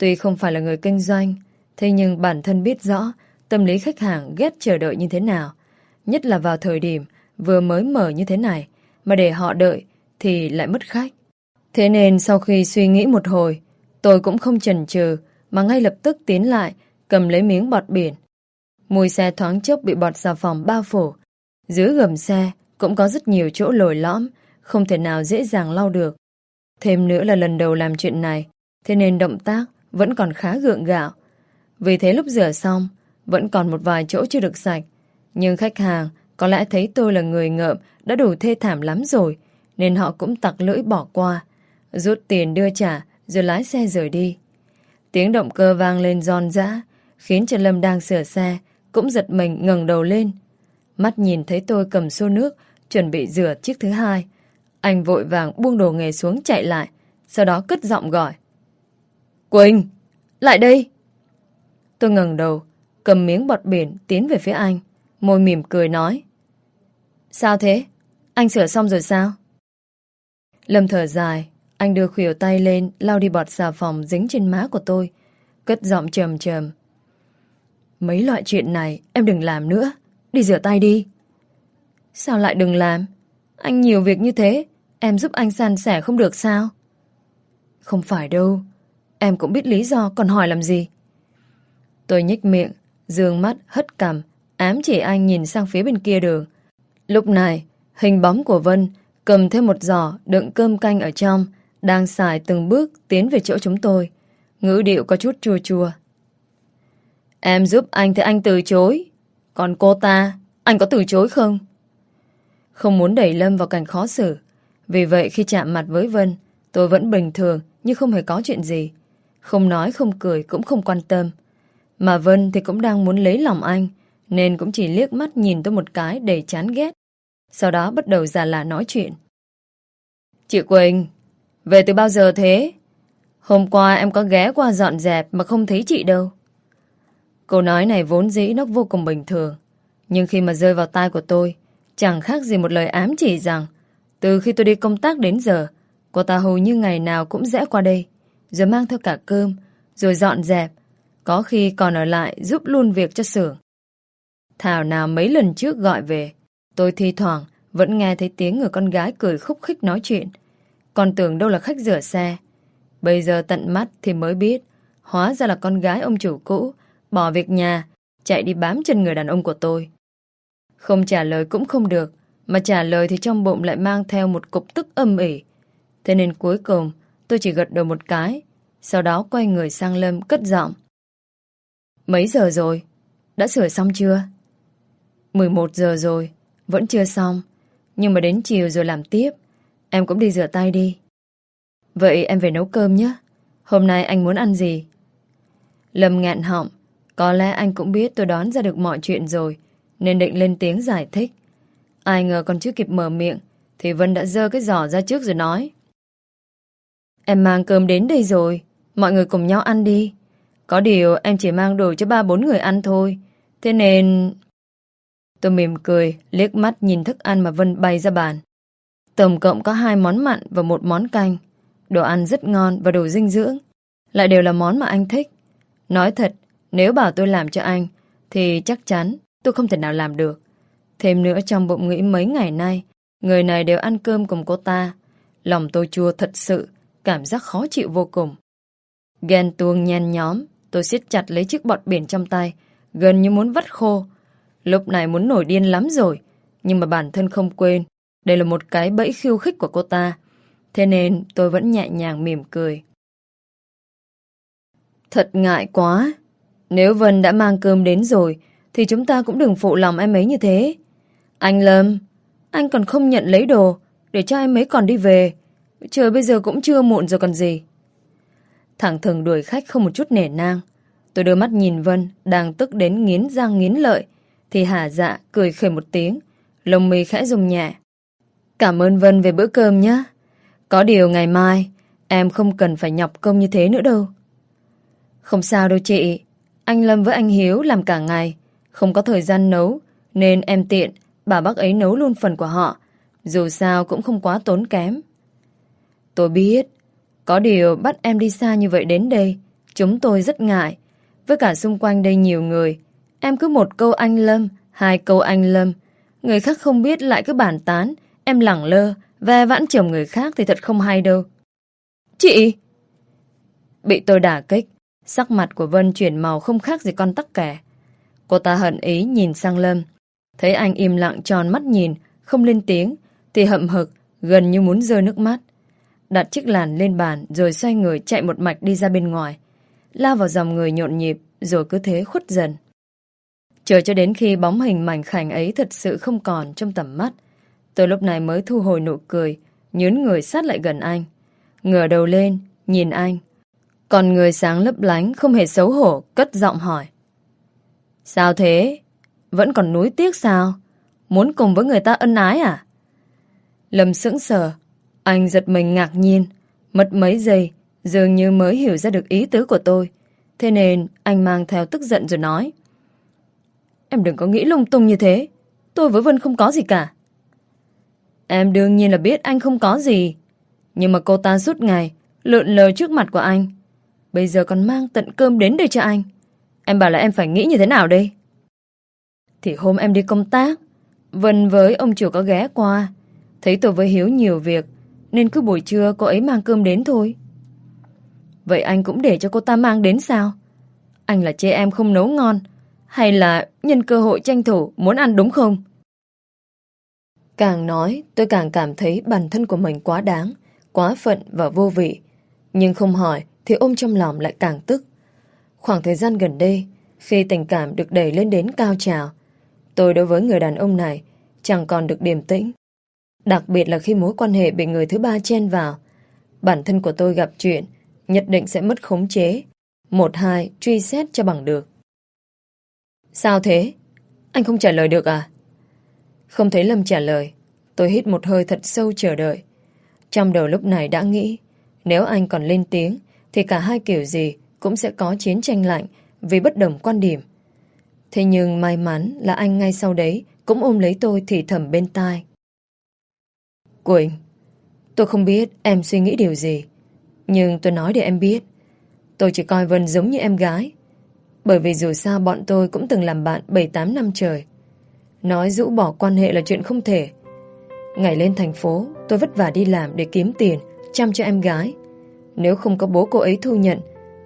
Tuy không phải là người kinh doanh, thế nhưng bản thân biết rõ tâm lý khách hàng ghét chờ đợi như thế nào. Nhất là vào thời điểm vừa mới mở như thế này, mà để họ đợi thì lại mất khách. Thế nên sau khi suy nghĩ một hồi, tôi cũng không chần chừ mà ngay lập tức tiến lại, cầm lấy miếng bọt biển. Mùi xe thoáng chốc bị bọt xà phòng bao phủ. Dưới gầm xe cũng có rất nhiều chỗ lồi lõm, không thể nào dễ dàng lau được. Thêm nữa là lần đầu làm chuyện này, thế nên động tác vẫn còn khá gượng gạo. Vì thế lúc rửa xong, vẫn còn một vài chỗ chưa được sạch. Nhưng khách hàng có lẽ thấy tôi là người ngợm đã đủ thê thảm lắm rồi, nên họ cũng tặc lưỡi bỏ qua, rút tiền đưa trả rồi lái xe rời đi. Tiếng động cơ vang lên giòn giã, khiến trần Lâm đang sửa xe, cũng giật mình ngẩng đầu lên. Mắt nhìn thấy tôi cầm xô nước, chuẩn bị rửa chiếc thứ hai. Anh vội vàng buông đồ nghề xuống chạy lại, sau đó cất giọng gọi. Quỳnh, lại đây! Tôi ngẩng đầu, cầm miếng bọt biển tiến về phía anh, môi mỉm cười nói. Sao thế? Anh sửa xong rồi sao? Lâm thở dài, anh đưa khuỷu tay lên lau đi bọt xà phòng dính trên má của tôi, cất giọng trầm trầm. Mấy loại chuyện này em đừng làm nữa, đi rửa tay đi. Sao lại đừng làm? Anh nhiều việc như thế, em giúp anh san sẻ không được sao? Không phải đâu, em cũng biết lý do còn hỏi làm gì. Tôi nhếch miệng, dương mắt, hất cằm, ám chỉ anh nhìn sang phía bên kia đường. Lúc này, hình bóng của Vân cầm thêm một giỏ đựng cơm canh ở trong, đang xài từng bước tiến về chỗ chúng tôi. Ngữ điệu có chút chua chua. Em giúp anh thì anh từ chối. Còn cô ta, anh có từ chối không? Không muốn đẩy Lâm vào cảnh khó xử. Vì vậy khi chạm mặt với Vân, tôi vẫn bình thường nhưng không hề có chuyện gì. Không nói, không cười, cũng không quan tâm. Mà Vân thì cũng đang muốn lấy lòng anh, nên cũng chỉ liếc mắt nhìn tôi một cái để chán ghét. Sau đó bắt đầu già là nói chuyện. Chị Quỳnh, về từ bao giờ thế? Hôm qua em có ghé qua dọn dẹp mà không thấy chị đâu. Câu nói này vốn dĩ nó vô cùng bình thường. Nhưng khi mà rơi vào tai của tôi, chẳng khác gì một lời ám chỉ rằng từ khi tôi đi công tác đến giờ, cô ta hầu như ngày nào cũng rẽ qua đây, rồi mang theo cả cơm, rồi dọn dẹp, có khi còn ở lại giúp luôn việc cho xưởng. Thảo nào mấy lần trước gọi về, tôi thi thoảng vẫn nghe thấy tiếng người con gái cười khúc khích nói chuyện. Còn tưởng đâu là khách rửa xe. Bây giờ tận mắt thì mới biết, hóa ra là con gái ông chủ cũ, bỏ việc nhà, chạy đi bám chân người đàn ông của tôi. Không trả lời cũng không được, mà trả lời thì trong bụng lại mang theo một cục tức âm ỉ. Thế nên cuối cùng, tôi chỉ gật đầu một cái, sau đó quay người sang Lâm cất giọng. Mấy giờ rồi? Đã sửa xong chưa? 11 giờ rồi, vẫn chưa xong. Nhưng mà đến chiều rồi làm tiếp. Em cũng đi rửa tay đi. Vậy em về nấu cơm nhé. Hôm nay anh muốn ăn gì? Lâm ngạn họng. Có lẽ anh cũng biết tôi đón ra được mọi chuyện rồi. Nên định lên tiếng giải thích. Ai ngờ còn chưa kịp mở miệng thì Vân đã dơ cái giỏ ra trước rồi nói. Em mang cơm đến đây rồi. Mọi người cùng nhau ăn đi. Có điều em chỉ mang đồ cho ba bốn người ăn thôi. Thế nên... Tôi mỉm cười, liếc mắt nhìn thức ăn mà Vân bay ra bàn. Tổng cộng có hai món mặn và một món canh. Đồ ăn rất ngon và đủ dinh dưỡng. Lại đều là món mà anh thích. Nói thật, nếu bảo tôi làm cho anh, thì chắc chắn tôi không thể nào làm được. Thêm nữa trong bụng nghĩ mấy ngày nay, người này đều ăn cơm cùng cô ta. Lòng tôi chua thật sự, cảm giác khó chịu vô cùng. Ghen tuông nhen nhóm, tôi siết chặt lấy chiếc bọt biển trong tay, gần như muốn vắt khô. Lúc này muốn nổi điên lắm rồi, nhưng mà bản thân không quên. Đây là một cái bẫy khiêu khích của cô ta. Thế nên tôi vẫn nhẹ nhàng mỉm cười. Thật ngại quá. Nếu Vân đã mang cơm đến rồi, thì chúng ta cũng đừng phụ lòng em ấy như thế. Anh Lâm, anh còn không nhận lấy đồ, để cho em ấy còn đi về. Trời bây giờ cũng chưa muộn rồi còn gì. Thẳng thừng đuổi khách không một chút nể nang. Tôi đưa mắt nhìn Vân, đang tức đến nghiến răng nghiến lợi, thì hả dạ cười khởi một tiếng, lồng mì khẽ dùng nhẹ. Cảm ơn Vân về bữa cơm nhé. Có điều ngày mai, em không cần phải nhọc công như thế nữa đâu. Không sao đâu chị, anh Lâm với anh Hiếu làm cả ngày, không có thời gian nấu, nên em tiện, bà bác ấy nấu luôn phần của họ, dù sao cũng không quá tốn kém. Tôi biết, có điều bắt em đi xa như vậy đến đây, chúng tôi rất ngại. Với cả xung quanh đây nhiều người, em cứ một câu anh Lâm, hai câu anh Lâm. Người khác không biết lại cứ bàn tán, em lẳng lơ, ve vãn chồng người khác thì thật không hay đâu. Chị! Bị tôi đả kích, sắc mặt của Vân chuyển màu không khác gì con tắc kẻ. Cô ta hận ý nhìn sang Lâm. Thấy anh im lặng tròn mắt nhìn, không lên tiếng, thì hậm hực, gần như muốn rơi nước mắt đặt chiếc làn lên bàn rồi xoay người chạy một mạch đi ra bên ngoài. Lao vào dòng người nhộn nhịp rồi cứ thế khuất dần. Chờ cho đến khi bóng hình mảnh khảnh ấy thật sự không còn trong tầm mắt. Tôi lúc này mới thu hồi nụ cười, nhớn người sát lại gần anh. Ngửa đầu lên, nhìn anh. Còn người sáng lấp lánh không hề xấu hổ, cất giọng hỏi. Sao thế? Vẫn còn núi tiếc sao? Muốn cùng với người ta ân ái à? Lâm sững sờ, anh giật mình ngạc nhiên, Mất mấy giây, dường như mới hiểu ra được ý tứ của tôi. Thế nên anh mang theo tức giận rồi nói. Em đừng có nghĩ lung tung như thế. Tôi với Vân không có gì cả. Em đương nhiên là biết anh không có gì. Nhưng mà cô ta suốt ngày lượn lờ trước mặt của anh. Bây giờ còn mang tận cơm đến đây cho anh. Em bảo là em phải nghĩ như thế nào đây? Thì hôm em đi công tác, Vân với ông chủ có ghé qua. Thấy tôi với Hiếu nhiều việc, nên cứ buổi trưa cô ấy mang cơm đến thôi. Vậy anh cũng để cho cô ta mang đến sao? Anh là chê em không nấu ngon, hay là nhân cơ hội tranh thủ muốn ăn đúng không? Càng nói, tôi càng cảm thấy bản thân của mình quá đáng, quá phận và vô vị. Nhưng không hỏi thì ôm trong lòng lại càng tức. Khoảng thời gian gần đây, khi tình cảm được đẩy lên đến cao trào, tôi đối với người đàn ông này chẳng còn được điềm tĩnh. Đặc biệt là khi mối quan hệ bị người thứ ba chen vào, bản thân của tôi gặp chuyện, nhất định sẽ mất khống chế. Một hai, truy xét cho bằng được. Sao thế? Anh không trả lời được à? Không thấy Lâm trả lời, tôi hít một hơi thật sâu chờ đợi. Trong đầu lúc này đã nghĩ, nếu anh còn lên tiếng, thì cả hai kiểu gì cũng sẽ có chiến tranh lạnh vì bất đồng quan điểm. Thế nhưng may mắn là anh ngay sau đấy cũng ôm lấy tôi thì thầm bên tai. Quỳnh, tôi không biết em suy nghĩ điều gì, nhưng tôi nói để em biết. Tôi chỉ coi Vân giống như em gái, bởi vì dù sao bọn tôi cũng từng làm bạn 7-8 năm trời. Nói rũ bỏ quan hệ là chuyện không thể. Ngày lên thành phố, tôi vất vả đi làm để kiếm tiền, chăm cho em gái. Nếu không có bố cô ấy thu nhận,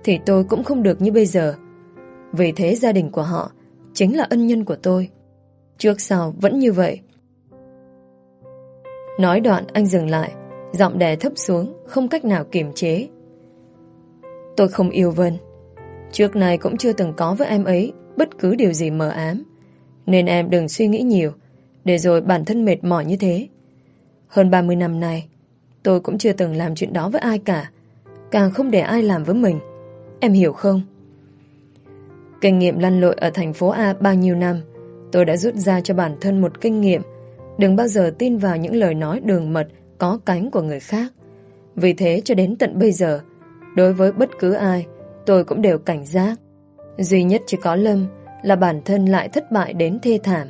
thì tôi cũng không được như bây giờ. Vì thế gia đình của họ chính là ân nhân của tôi. Trước sau vẫn như vậy. Nói đoạn anh dừng lại, giọng đè thấp xuống, không cách nào kiềm chế. Tôi không yêu Vân. Trước này cũng chưa từng có với em ấy bất cứ điều gì mờ ám. Nên em đừng suy nghĩ nhiều, để rồi bản thân mệt mỏi như thế. Hơn 30 năm nay, tôi cũng chưa từng làm chuyện đó với ai cả. Càng không để ai làm với mình. Em hiểu không? Kinh nghiệm lăn lội ở thành phố A bao nhiêu năm, tôi đã rút ra cho bản thân một kinh nghiệm đừng bao giờ tin vào những lời nói đường mật có cánh của người khác. Vì thế cho đến tận bây giờ, đối với bất cứ ai, tôi cũng đều cảnh giác. Duy nhất chỉ có Lâm là bản thân lại thất bại đến thê thảm.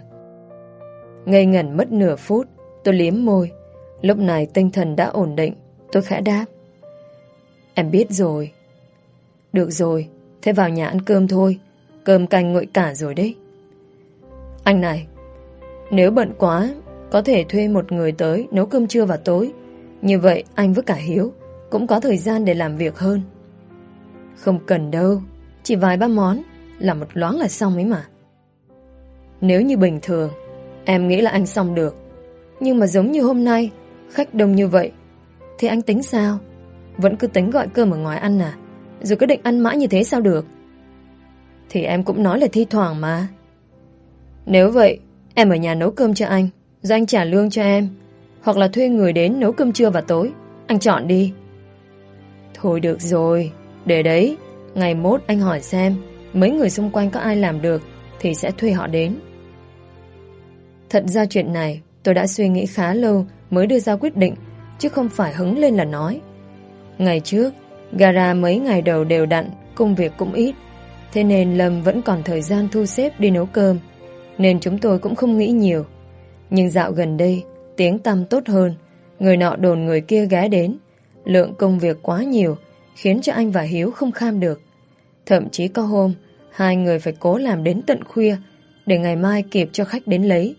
Ngây ngẩn mất nửa phút, tôi liếm môi. Lúc này tinh thần đã ổn định, tôi khẽ đáp. Em biết rồi. Được rồi, thế vào nhà ăn cơm thôi. Cơm canh nguội cả rồi đấy. Anh này, nếu bận quá, có thể thuê một người tới nấu cơm trưa và tối. Như vậy anh với cả Hiếu cũng có thời gian để làm việc hơn. Không cần đâu, chỉ vài ba món là một loáng là xong ấy mà. Nếu như bình thường, em nghĩ là anh xong được. Nhưng mà giống như hôm nay, khách đông như vậy, thì anh tính sao? Vẫn cứ tính gọi cơm ở ngoài ăn à? Rồi cứ định ăn mãi như thế sao được? Thì em cũng nói là thi thoảng mà. Nếu vậy, em ở nhà nấu cơm cho anh, rồi anh trả lương cho em. Hoặc là thuê người đến nấu cơm trưa và tối. Anh chọn đi. Thôi được rồi, để đấy, ngày mốt anh hỏi xem mấy người xung quanh có ai làm được thì sẽ thuê họ đến. Thật ra chuyện này tôi đã suy nghĩ khá lâu mới đưa ra quyết định chứ không phải hứng lên là nói. Ngày trước, gara mấy ngày đầu đều đặn, công việc cũng ít. Thế nên Lâm vẫn còn thời gian thu xếp đi nấu cơm. Nên chúng tôi cũng không nghĩ nhiều. Nhưng dạo gần đây, tiếng tăm tốt hơn. Người nọ đồn người kia ghé đến. Lượng công việc quá nhiều, khiến cho anh và Hiếu không kham được. Thậm chí có hôm, hai người phải cố làm đến tận khuya để ngày mai kịp cho khách đến lấy.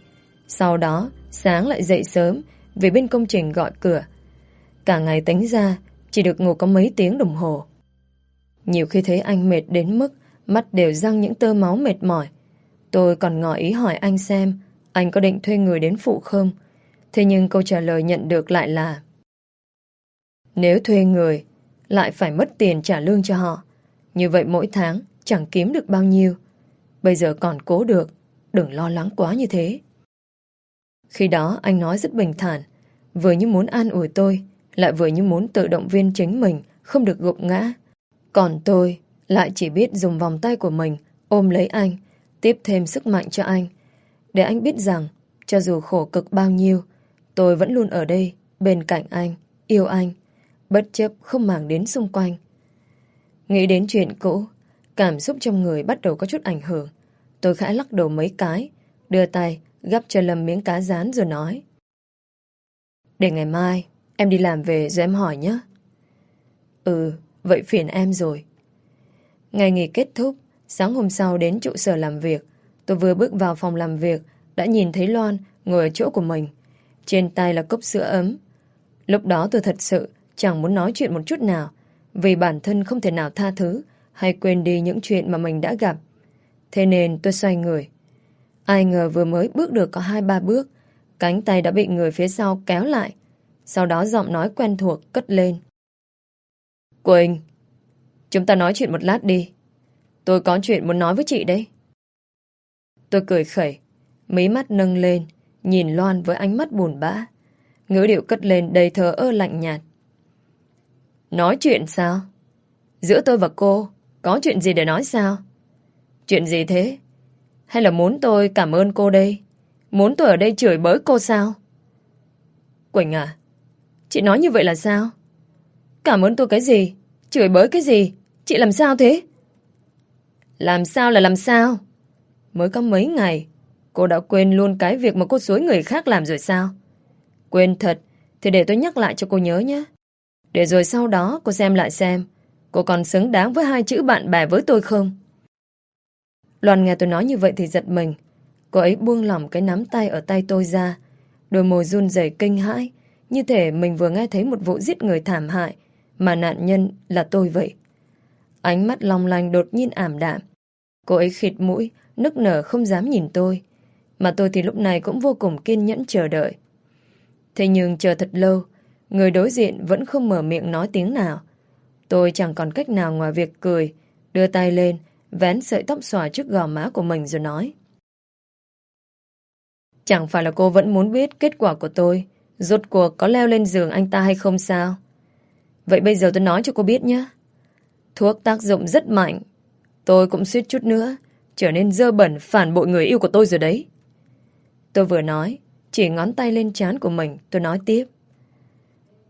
Sau đó, sáng lại dậy sớm vì bên công trình gọi cửa. Cả ngày tính ra, chỉ được ngủ có mấy tiếng đồng hồ. Nhiều khi thấy anh mệt đến mức mắt đều răng những tơ máu mệt mỏi. Tôi còn ngỏ ý hỏi anh xem anh có định thuê người đến phụ không? Thế nhưng câu trả lời nhận được lại là Nếu thuê người, lại phải mất tiền trả lương cho họ. Như vậy mỗi tháng chẳng kiếm được bao nhiêu. Bây giờ còn cố được, đừng lo lắng quá như thế. Khi đó anh nói rất bình thản, vừa như muốn an ủi tôi, lại vừa như muốn tự động viên chính mình không được gục ngã. Còn tôi lại chỉ biết dùng vòng tay của mình ôm lấy anh, tiếp thêm sức mạnh cho anh. Để anh biết rằng, cho dù khổ cực bao nhiêu, tôi vẫn luôn ở đây, bên cạnh anh, yêu anh. bất chấp không màng đến xung quanh. Nghĩ đến chuyện cũ, cảm xúc trong người bắt đầu có chút ảnh hưởng. Tôi khẽ lắc đầu mấy cái, đưa tay gắp cho Lâm miếng cá rán rồi nói. Để ngày mai, em đi làm về rồi em hỏi nhé. Ừ, vậy phiền em rồi. Ngày nghỉ kết thúc, sáng hôm sau đến trụ sở làm việc. Tôi vừa bước vào phòng làm việc, đã nhìn thấy Loan ngồi ở chỗ của mình. Trên tay là cốc sữa ấm. Lúc đó tôi thật sự chẳng muốn nói chuyện một chút nào, vì bản thân không thể nào tha thứ hay quên đi những chuyện mà mình đã gặp. Thế nên tôi xoay người. Ai ngờ vừa mới bước được có hai ba bước, cánh tay đã bị người phía sau kéo lại. Sau đó giọng nói quen thuộc cất lên. Quỳnh, chúng ta nói chuyện một lát đi. Tôi có chuyện muốn nói với chị đấy. Tôi cười khẩy, mí mắt nâng lên, nhìn Loan với ánh mắt buồn bã. Ngữ điệu cất lên đầy thờ ơ lạnh nhạt. Nói chuyện sao? Giữa tôi và cô, có chuyện gì để nói sao? Chuyện gì thế? Hay là muốn tôi cảm ơn cô đây? Muốn tôi ở đây chửi bới cô sao? Quỳnh à, chị nói như vậy là sao? Cảm ơn tôi cái gì? Chửi bới cái gì? Chị làm sao thế? Làm sao là làm sao? Mới có mấy ngày, cô đã quên luôn cái việc mà cô suối người khác làm rồi sao? Quên thật, thì để tôi nhắc lại cho cô nhớ nhé. Để rồi sau đó cô xem lại xem, cô còn xứng đáng với hai chữ bạn bè với tôi không? Loan nghe tôi nói như vậy thì giật mình. Cô ấy buông lỏng cái nắm tay ở tay tôi ra. Đôi môi run rẩy kinh hãi, như thể mình vừa nghe thấy một vụ giết người thảm hại, mà nạn nhân là tôi vậy. Ánh mắt long lanh đột nhiên ảm đạm. Cô ấy khịt mũi, nức nở không dám nhìn tôi. Mà tôi thì lúc này cũng vô cùng kiên nhẫn chờ đợi. Thế nhưng chờ thật lâu, người đối diện vẫn không mở miệng nói tiếng nào. Tôi chẳng còn cách nào ngoài việc cười, đưa tay lên, vén sợi tóc xòa trước gò má của mình rồi nói. Chẳng phải là cô vẫn muốn biết kết quả của tôi, rốt cuộc có leo lên giường anh ta hay không sao? Vậy bây giờ tôi nói cho cô biết nhé. Thuốc tác dụng rất mạnh. Tôi cũng suýt chút nữa, trở nên dơ bẩn phản bội người yêu của tôi rồi đấy. Tôi vừa nói, chỉ ngón tay lên trán của mình, tôi nói tiếp.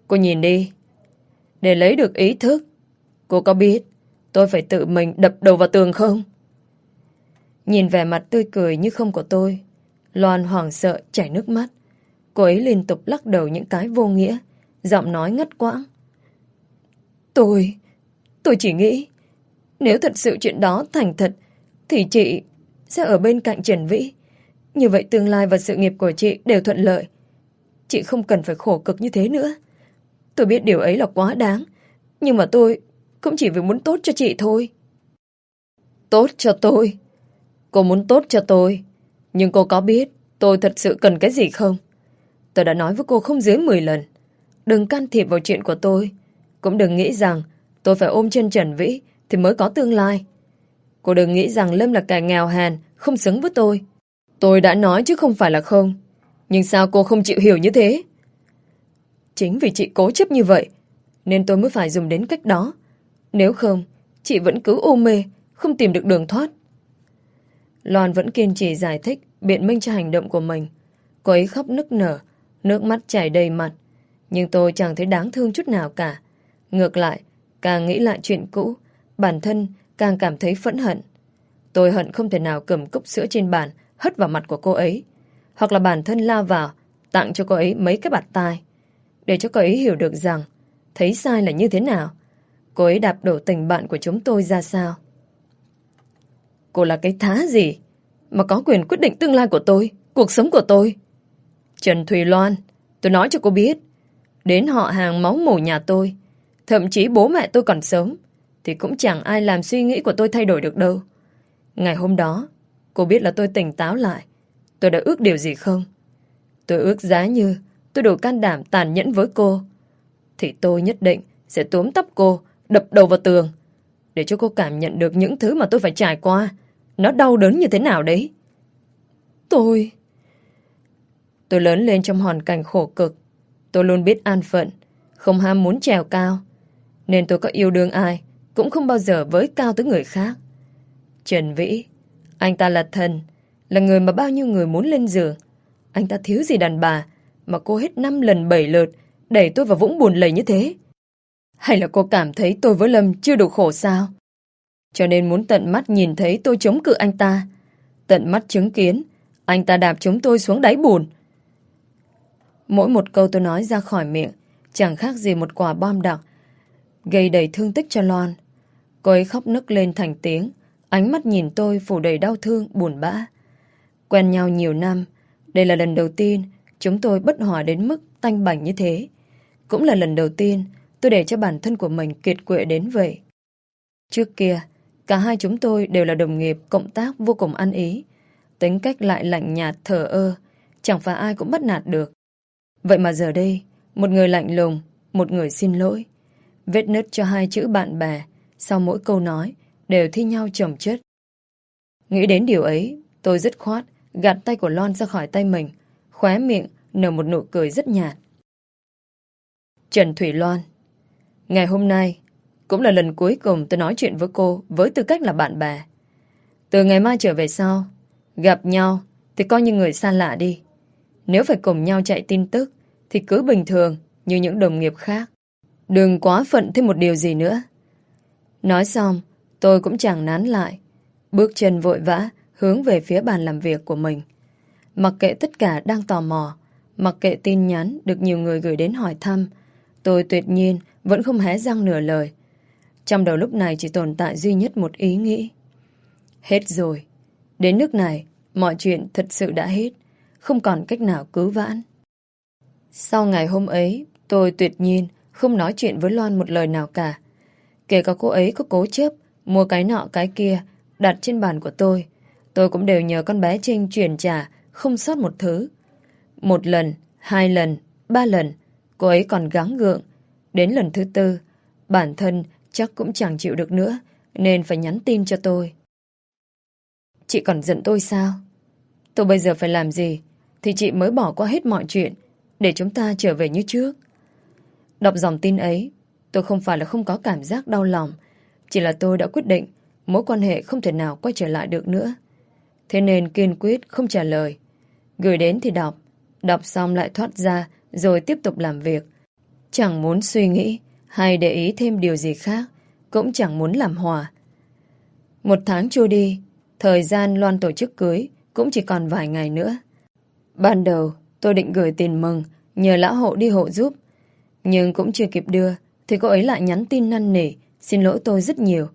Cô nhìn đi. Để lấy được ý thức, cô có biết tôi phải tự mình đập đầu vào tường không? Nhìn vẻ mặt tươi cười như không của tôi, Loan hoảng sợ chảy nước mắt. Cô ấy liên tục lắc đầu những cái vô nghĩa, giọng nói ngất quãng. Tôi, tôi chỉ nghĩ, nếu thật sự chuyện đó thành thật, thì chị sẽ ở bên cạnh Trần Vĩ. Như vậy tương lai và sự nghiệp của chị đều thuận lợi. Chị không cần phải khổ cực như thế nữa. Tôi biết điều ấy là quá đáng, nhưng mà tôi cũng chỉ vì muốn tốt cho chị thôi. Tốt cho tôi? Cô muốn tốt cho tôi, nhưng cô có biết tôi thật sự cần cái gì không? Tôi đã nói với cô không dưới 10 lần. Đừng can thiệp vào chuyện của tôi. Cũng đừng nghĩ rằng tôi phải ôm chân Trần Vĩ thì mới có tương lai. Cô đừng nghĩ rằng Lâm là kẻ nghèo hèn, không xứng với tôi. Tôi đã nói chứ không phải là không. Nhưng sao cô không chịu hiểu như thế? Chính vì chị cố chấp như vậy, nên tôi mới phải dùng đến cách đó. Nếu không, chị vẫn cứ ô mê, không tìm được đường thoát. Loan vẫn kiên trì giải thích, biện minh cho hành động của mình. Cô ấy khóc nức nở, nước mắt chảy đầy mặt. Nhưng tôi chẳng thấy đáng thương chút nào cả. Ngược lại, càng nghĩ lại chuyện cũ, bản thân càng cảm thấy phẫn hận. Tôi hận không thể nào cầm cốc sữa trên bàn hất vào mặt của cô ấy. Hoặc là bản thân lao vào, tặng cho cô ấy mấy cái bạt tai. Để cho cô ấy hiểu được rằng thấy sai là như thế nào. Cô ấy đạp đổ tình bạn của chúng tôi ra sao. Cô là cái thá gì mà có quyền quyết định tương lai của tôi, cuộc sống của tôi? Trần Thùy Loan, tôi nói cho cô biết, đến họ hàng máu mủ nhà tôi, thậm chí bố mẹ tôi còn sống, thì cũng chẳng ai làm suy nghĩ của tôi thay đổi được đâu. Ngày hôm đó, cô biết là tôi tỉnh táo lại. Tôi đã ước điều gì không? Tôi ước giá như tôi đủ can đảm tàn nhẫn với cô. Thì tôi nhất định sẽ túm tóc cô, đập đầu vào tường. Để cho cô cảm nhận được những thứ mà tôi phải trải qua. Nó đau đớn như thế nào đấy? Tôi... Tôi lớn lên trong hoàn cảnh khổ cực. Tôi luôn biết an phận, không ham muốn trèo cao. Nên tôi có yêu đương ai, cũng không bao giờ với cao tới người khác. Trần Vĩ, anh ta là thần, là người mà bao nhiêu người muốn lên giường. Anh ta thiếu gì đàn bà, mà cô hết năm lần bảy lượt đẩy tôi vào vũng buồn lầy như thế. Hay là cô cảm thấy tôi với Lâm chưa đủ khổ sao? Cho nên muốn tận mắt nhìn thấy tôi chống cự anh ta. Tận mắt chứng kiến, anh ta đạp chúng tôi xuống đáy bùn. Mỗi một câu tôi nói ra khỏi miệng, chẳng khác gì một quả bom đặc, gây đầy thương tích cho Loan. Cô ấy khóc nức lên thành tiếng, ánh mắt nhìn tôi phủ đầy đau thương, buồn bã. Quen nhau nhiều năm, đây là lần đầu tiên chúng tôi bất hòa đến mức tanh bảnh như thế. Cũng là lần đầu tiên tôi để cho bản thân của mình kiệt quệ đến vậy. Trước kia, cả hai chúng tôi đều là đồng nghiệp cộng tác vô cùng ăn ý. Tính cách lại lạnh nhạt thờ ơ, chẳng phải ai cũng bắt nạt được. Vậy mà giờ đây, một người lạnh lùng, một người xin lỗi. Vết nứt cho hai chữ bạn bè, sau mỗi câu nói, đều thi nhau chồng chất. Nghĩ đến điều ấy, tôi dứt khoát, gạt tay của Lon ra khỏi tay mình, khóe miệng, nở một nụ cười rất nhạt. Trần Thủy Loan Ngày hôm nay, cũng là lần cuối cùng tôi nói chuyện với cô với tư cách là bạn bè. Từ ngày mai trở về sau, gặp nhau thì coi như người xa lạ đi. Nếu phải cùng nhau chạy tin tức thì cứ bình thường như những đồng nghiệp khác. Đừng quá phận thêm một điều gì nữa. Nói xong, tôi cũng chẳng nán lại. Bước chân vội vã hướng về phía bàn làm việc của mình. Mặc kệ tất cả đang tò mò, mặc kệ tin nhắn được nhiều người gửi đến hỏi thăm, tôi tuyệt nhiên vẫn không hé răng nửa lời. Trong đầu lúc này chỉ tồn tại duy nhất một ý nghĩ. Hết rồi. Đến nước này, mọi chuyện thật sự đã hết. Không còn cách nào cứu vãn. Sau ngày hôm ấy, tôi tuyệt nhiên không nói chuyện với Loan một lời nào cả. Kể cả cô ấy có cố chấp mua cái nọ cái kia đặt trên bàn của tôi, tôi cũng đều nhờ con bé Trinh chuyển trả không sót một thứ. Một lần, hai lần, ba lần, cô ấy còn gắng gượng. Đến lần thứ tư, bản thân chắc cũng chẳng chịu được nữa, nên phải nhắn tin cho tôi. Chị còn giận tôi sao? Tôi bây giờ phải làm gì? Thì chị mới bỏ qua hết mọi chuyện, để chúng ta trở về như trước. Đọc dòng tin ấy, tôi không phải là không có cảm giác đau lòng, chỉ là tôi đã quyết định mối quan hệ không thể nào quay trở lại được nữa. Thế nên kiên quyết không trả lời. Gửi đến thì đọc, đọc xong lại thoát ra rồi tiếp tục làm việc. Chẳng muốn suy nghĩ hay để ý thêm điều gì khác, cũng chẳng muốn làm hòa. Một tháng trôi đi, thời gian loan tổ chức cưới cũng chỉ còn vài ngày nữa. Ban đầu, tôi định gửi tiền mừng, nhờ lão hộ đi hộ giúp. Nhưng cũng chưa kịp đưa, thì cô ấy lại nhắn tin năn nỉ, xin lỗi tôi rất nhiều.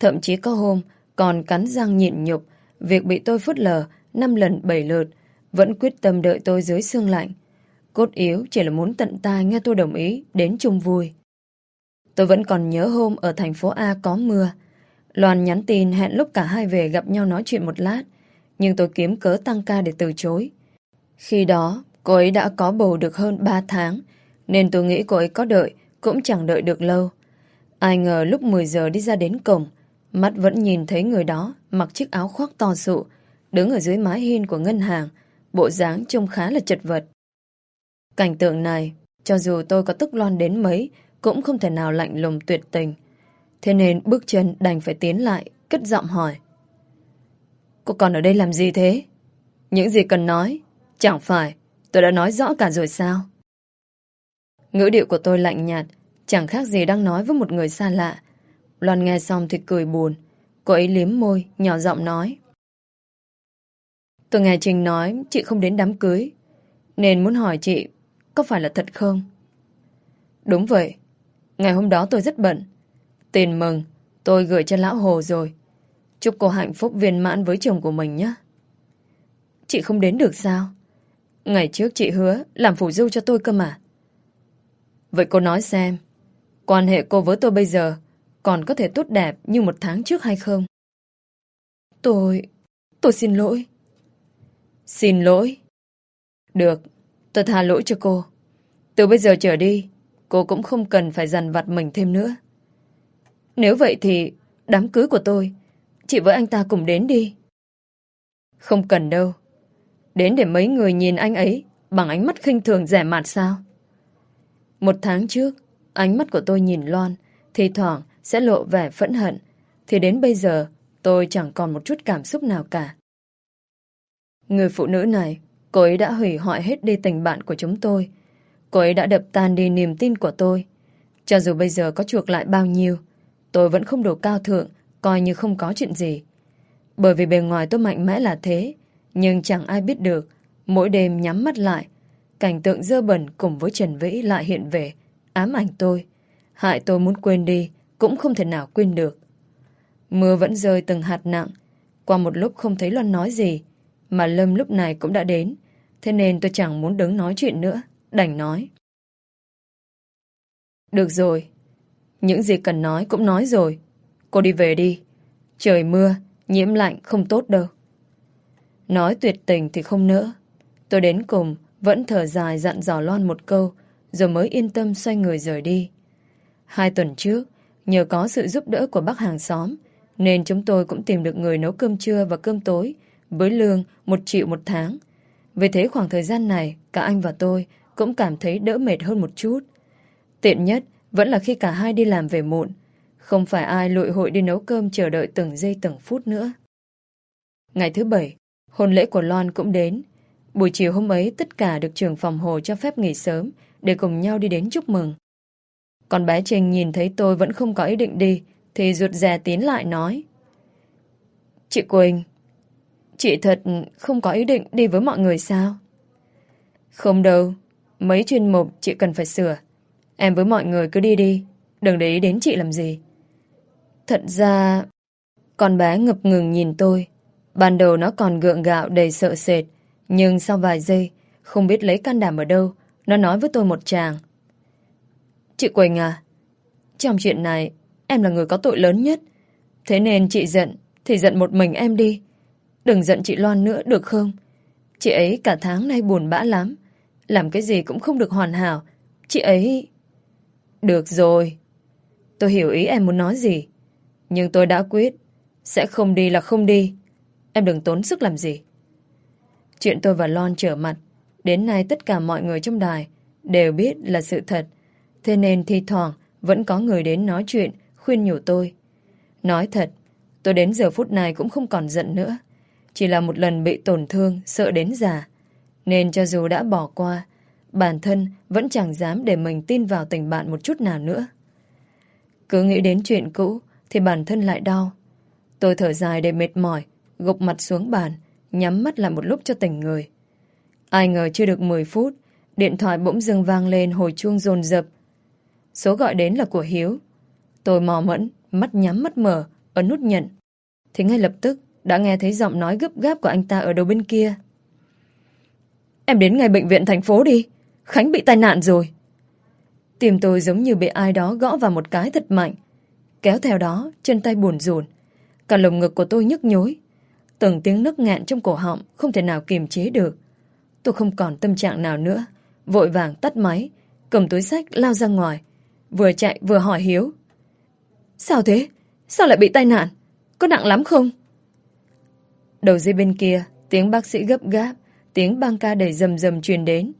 Thậm chí có hôm, còn cắn răng nhịn nhục, việc bị tôi phớt lờ năm lần bảy lượt, vẫn quyết tâm đợi tôi dưới xương lạnh. Cốt yếu chỉ là muốn tận tai nghe tôi đồng ý đến chung vui. Tôi vẫn còn nhớ hôm ở thành phố A có mưa. Loan nhắn tin hẹn lúc cả hai về gặp nhau nói chuyện một lát, nhưng tôi kiếm cớ tăng ca để từ chối. Khi đó, cô ấy đã có bầu được hơn 3 tháng, nên tôi nghĩ cô ấy có đợi, cũng chẳng đợi được lâu. Ai ngờ lúc 10 giờ đi ra đến cổng, mắt vẫn nhìn thấy người đó mặc chiếc áo khoác to sụ, đứng ở dưới mái hiên của ngân hàng, bộ dáng trông khá là chật vật. Cảnh tượng này, cho dù tôi có tức loan đến mấy, cũng không thể nào lạnh lùng tuyệt tình. Thế nên bước chân đành phải tiến lại, cất giọng hỏi. Cô còn ở đây làm gì thế? Những gì cần nói, chẳng phải tôi đã nói rõ cả rồi sao? Ngữ điệu của tôi lạnh nhạt, chẳng khác gì đang nói với một người xa lạ. Loan nghe xong thì cười buồn. Cô ấy liếm môi, nhỏ giọng nói. Tôi nghe Trình nói chị không đến đám cưới, nên muốn hỏi chị có phải là thật không? Đúng vậy. Ngày hôm đó tôi rất bận. Tiền mừng, tôi gửi cho lão Hồ rồi. Chúc cô hạnh phúc viên mãn với chồng của mình nhé. Chị không đến được sao? Ngày trước chị hứa làm phù du cho tôi cơ mà. Vậy cô nói xem, quan hệ cô với tôi bây giờ còn có thể tốt đẹp như một tháng trước hay không? Tôi... tôi xin lỗi. Xin lỗi. Được, tôi tha lỗi cho cô. Từ bây giờ trở đi, cô cũng không cần phải dằn vặt mình thêm nữa. Nếu vậy thì đám cưới của tôi, chị với anh ta cùng đến đi. Không cần đâu. Đến để mấy người nhìn anh ấy bằng ánh mắt khinh thường rẻ mạt sao? Một tháng trước, ánh mắt của tôi nhìn Loan, thì thoảng sẽ lộ vẻ phẫn hận, thì đến bây giờ tôi chẳng còn một chút cảm xúc nào cả. Người phụ nữ này, cô ấy đã hủy hoại hết đi tình bạn của chúng tôi. Cô ấy đã đập tan đi niềm tin của tôi. Cho dù bây giờ có chuộc lại bao nhiêu, tôi vẫn không đủ cao thượng, coi như không có chuyện gì. Bởi vì bề ngoài tôi mạnh mẽ là thế, nhưng chẳng ai biết được, mỗi đêm nhắm mắt lại, cảnh tượng dơ bẩn cùng với Trần Vĩ lại hiện về, ám ảnh tôi. Hại tôi muốn quên đi, cũng không thể nào quên được. Mưa vẫn rơi từng hạt nặng, qua một lúc không thấy Loan nói gì, mà Lâm lúc này cũng đã đến, thế nên tôi chẳng muốn đứng nói chuyện nữa, đành nói. Được rồi, những gì cần nói cũng nói rồi, cô đi về đi. Trời mưa, nhiễm lạnh không tốt đâu. Nói tuyệt tình thì không nỡ. Tôi đến cùng vẫn thở dài dặn dò Loan một câu rồi mới yên tâm xoay người rời đi. Hai tuần trước, nhờ có sự giúp đỡ của bác hàng xóm nên chúng tôi cũng tìm được người nấu cơm trưa và cơm tối với lương một triệu một tháng. Vì thế khoảng thời gian này cả anh và tôi cũng cảm thấy đỡ mệt hơn một chút. Tiện nhất vẫn là khi cả hai đi làm về muộn không phải ai lội hội đi nấu cơm chờ đợi từng giây từng phút nữa. Ngày thứ bảy, hôn lễ của Loan cũng đến. Buổi chiều hôm ấy, tất cả được trưởng phòng hồ cho phép nghỉ sớm để cùng nhau đi đến chúc mừng. Còn bé Trình nhìn thấy tôi vẫn không có ý định đi, thì ruột rè tiến lại nói, Chị Quỳnh, Chị thật không có ý định đi với mọi người sao? Không đâu, Mấy chuyên mục chị cần phải sửa Em với mọi người cứ đi đi, Đừng để ý đến chị làm gì Thật ra... Con bé ngập ngừng nhìn tôi. Ban đầu nó còn gượng gạo đầy sợ sệt. Nhưng sau vài giây, không biết lấy can đảm ở đâu, nó nói với tôi một chàng. Chị Quỳnh à, trong chuyện này, em là người có tội lớn nhất. Thế nên chị giận, thì giận một mình em đi. Đừng giận chị Loan nữa, được không? Chị ấy cả tháng nay buồn bã lắm. Làm cái gì cũng không được hoàn hảo. Chị ấy... Được rồi. Tôi hiểu ý em muốn nói gì. Nhưng tôi đã quyết Sẽ không đi là không đi Em đừng tốn sức làm gì Chuyện tôi và Lon trở mặt. Đến nay tất cả mọi người trong đài Đều biết là sự thật. Thế nên thi thoảng Vẫn có người đến nói chuyện Khuyên nhủ tôi. Nói thật Tôi đến giờ phút này cũng không còn giận nữa. Chỉ là một lần bị tổn thương Sợ đến già. Nên cho dù đã bỏ qua Bản thân vẫn chẳng dám để mình tin vào tình bạn một chút nào nữa. Cứ nghĩ đến chuyện cũ thì bản thân lại đau. Tôi thở dài để mệt mỏi, gục mặt xuống bàn, nhắm mắt lại một lúc cho tỉnh người. Ai ngờ chưa được 10 phút, điện thoại bỗng dưng vang lên hồi chuông dồn dập. Số gọi đến là của Hiếu. Tôi mò mẫn, mắt nhắm mắt mở, ấn nút nhận. Thì ngay lập tức đã nghe thấy giọng nói gấp gáp của anh ta ở đầu bên kia. Em đến ngay bệnh viện thành phố đi. Khánh bị tai nạn rồi. Tìm tôi giống như bị ai đó gõ vào một cái thật mạnh. Kéo theo đó, chân tay buồn rùn. Cả lồng ngực của tôi nhức nhối. Từng tiếng nức nghẹn trong cổ họng không thể nào kiềm chế được. Tôi không còn tâm trạng nào nữa. Vội vàng tắt máy, cầm túi sách lao ra ngoài. Vừa chạy vừa hỏi Hiếu. Sao thế? Sao lại bị tai nạn? Có nặng lắm không? Đầu dây bên kia, tiếng bác sĩ gấp gáp, tiếng băng ca đầy rầm rầm truyền đến.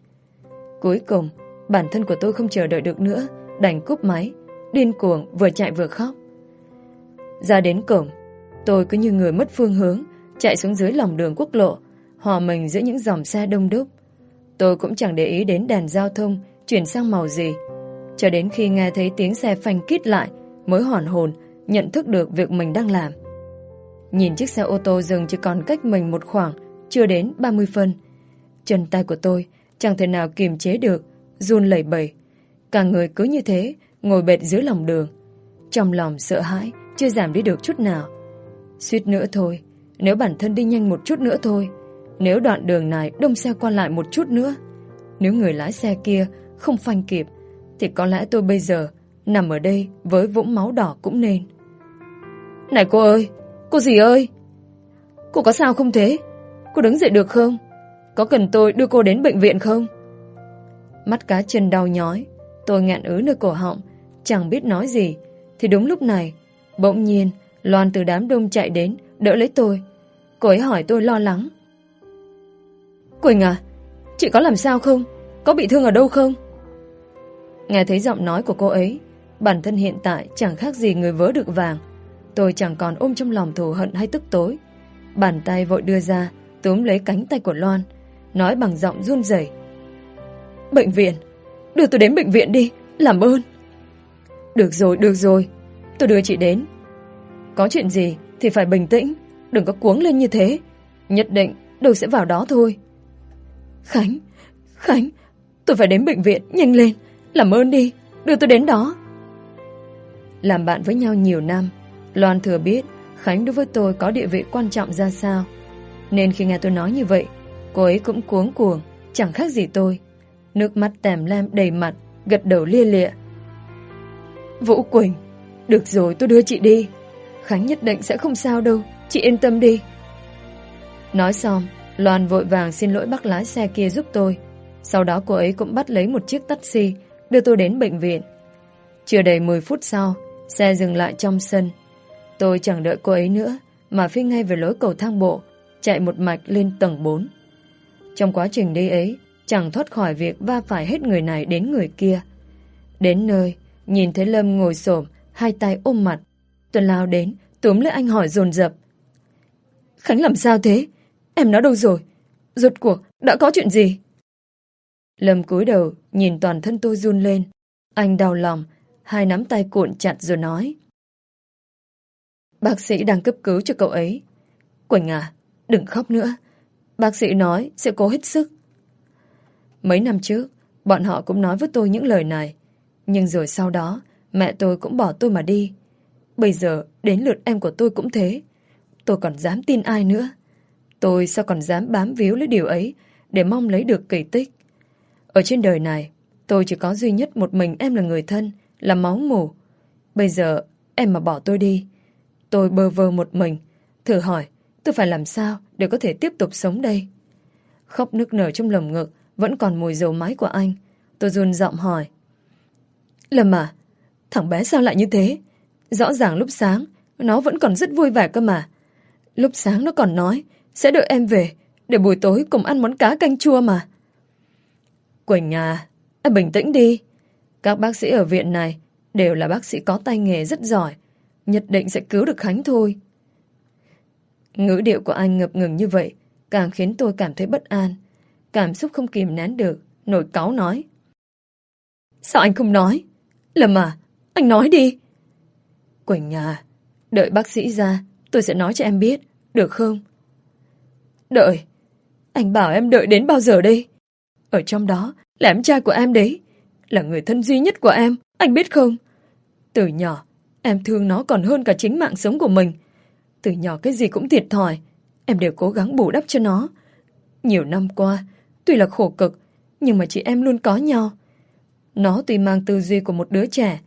Cuối cùng, bản thân của tôi không chờ đợi được nữa, đành cúp máy, điên cuồng vừa chạy vừa khóc. Ra đến cổng, tôi cứ như người mất phương hướng, chạy xuống dưới lòng đường quốc lộ, hòa mình giữa những dòng xe đông đúc. Tôi cũng chẳng để ý đến đèn giao thông chuyển sang màu gì. Cho đến khi nghe thấy tiếng xe phanh kít lại, mới hoàn hồn, nhận thức được việc mình đang làm. Nhìn chiếc xe ô tô dừng chỉ còn cách mình một khoảng, chưa đến 30 phân. Chân tay của tôi chẳng thể nào kiềm chế được, run lẩy bẩy. Cả người cứ như thế, ngồi bệt dưới lòng đường. Trong lòng sợ hãi, chưa giảm đi được chút nào. Suýt nữa thôi, nếu bản thân đi nhanh một chút nữa thôi, nếu đoạn đường này đông xe qua lại một chút nữa, nếu người lái xe kia không phanh kịp, thì có lẽ tôi bây giờ nằm ở đây với vũng máu đỏ cũng nên. Này cô ơi, cô gì ơi? Cô có sao không thế? Cô đứng dậy được không? Có cần tôi đưa cô đến bệnh viện không? Mắt cá chân đau nhói, tôi ngạn ứ nơi cổ họng, Chẳng biết nói gì Thì đúng lúc này Bỗng nhiên Loan từ đám đông chạy đến Đỡ lấy tôi Cô ấy hỏi tôi lo lắng Quỳnh à Chị có làm sao không Có bị thương ở đâu không Nghe thấy giọng nói của cô ấy Bản thân hiện tại chẳng khác gì người vớ được vàng Tôi chẳng còn ôm trong lòng thù hận hay tức tối Bàn tay vội đưa ra Túm lấy cánh tay của Loan Nói bằng giọng run rẩy Bệnh viện Đưa tôi đến bệnh viện đi Làm ơn Được rồi, được rồi. Tôi đưa chị đến. Có chuyện gì thì phải bình tĩnh. Đừng có cuống lên như thế. Nhất định đều sẽ vào đó thôi. Khánh, Khánh, tôi phải đến bệnh viện, nhanh lên. Làm ơn đi, đưa tôi đến đó. Làm bạn với nhau nhiều năm, Loan thừa biết Khánh đối với tôi có địa vị quan trọng ra sao. Nên khi nghe tôi nói như vậy, cô ấy cũng cuống cuồng, chẳng khác gì tôi. Nước mắt tèm lem đầy mặt, gật đầu lia lịa. Vũ Quỳnh, được rồi tôi đưa chị đi. Khánh nhất định sẽ không sao đâu, chị yên tâm đi. Nói xong, Loan vội vàng xin lỗi bác lái xe kia giúp tôi. Sau đó cô ấy cũng bắt lấy một chiếc taxi, đưa tôi đến bệnh viện. Chưa đầy 10 phút sau, xe dừng lại trong sân. Tôi chẳng đợi cô ấy nữa, mà phi ngay về lối cầu thang bộ, chạy một mạch lên tầng 4. Trong quá trình đi ấy, chẳng thoát khỏi việc va phải hết người này đến người kia. Đến nơi, nhìn thấy Lâm ngồi xổm hai tay ôm mặt. Tuần lao đến, túm lấy anh hỏi dồn dập Khánh làm sao thế? Em nó đâu rồi? Rốt cuộc, đã có chuyện gì? Lâm cúi đầu, nhìn toàn thân tôi run lên. Anh đau lòng, hai nắm tay cuộn chặt rồi nói. Bác sĩ đang cấp cứu cho cậu ấy. Quỳnh à, đừng khóc nữa. Bác sĩ nói sẽ cố hết sức. Mấy năm trước, bọn họ cũng nói với tôi những lời này. Nhưng rồi sau đó, mẹ tôi cũng bỏ tôi mà đi. Bây giờ, đến lượt em của tôi cũng thế. Tôi còn dám tin ai nữa. Tôi sao còn dám bám víu lấy điều ấy để mong lấy được kỳ tích. Ở trên đời này, tôi chỉ có duy nhất một mình em là người thân, là máu mủ. Bây giờ, em mà bỏ tôi đi. Tôi bơ vơ một mình. Thử hỏi, tôi phải làm sao để có thể tiếp tục sống đây? Khóc nức nở trong lồng ngực, vẫn còn mùi dầu máy của anh. Tôi run giọng hỏi. Lâm à, thằng bé sao lại như thế? Rõ ràng lúc sáng, nó vẫn còn rất vui vẻ cơ mà. Lúc sáng nó còn nói, sẽ đợi em về, để buổi tối cùng ăn món cá canh chua mà. Quỳnh à, em bình tĩnh đi. Các bác sĩ ở viện này đều là bác sĩ có tay nghề rất giỏi. Nhất định sẽ cứu được Khánh thôi. Ngữ điệu của anh ngập ngừng như vậy càng khiến tôi cảm thấy bất an. Cảm xúc không kìm nén được, nổi cáu nói. Sao anh không nói? Lâm à, anh nói đi. Quỳnh à, đợi bác sĩ ra, tôi sẽ nói cho em biết, được không? Đợi? Anh bảo em đợi đến bao giờ đây? Ở trong đó là em trai của em đấy, là người thân duy nhất của em, anh biết không? Từ nhỏ, em thương nó còn hơn cả chính mạng sống của mình. Từ nhỏ cái gì cũng thiệt thòi, em đều cố gắng bù đắp cho nó. Nhiều năm qua, tuy là khổ cực, nhưng mà chị em luôn có nhau. Nó tuy mang tư duy của một đứa trẻ,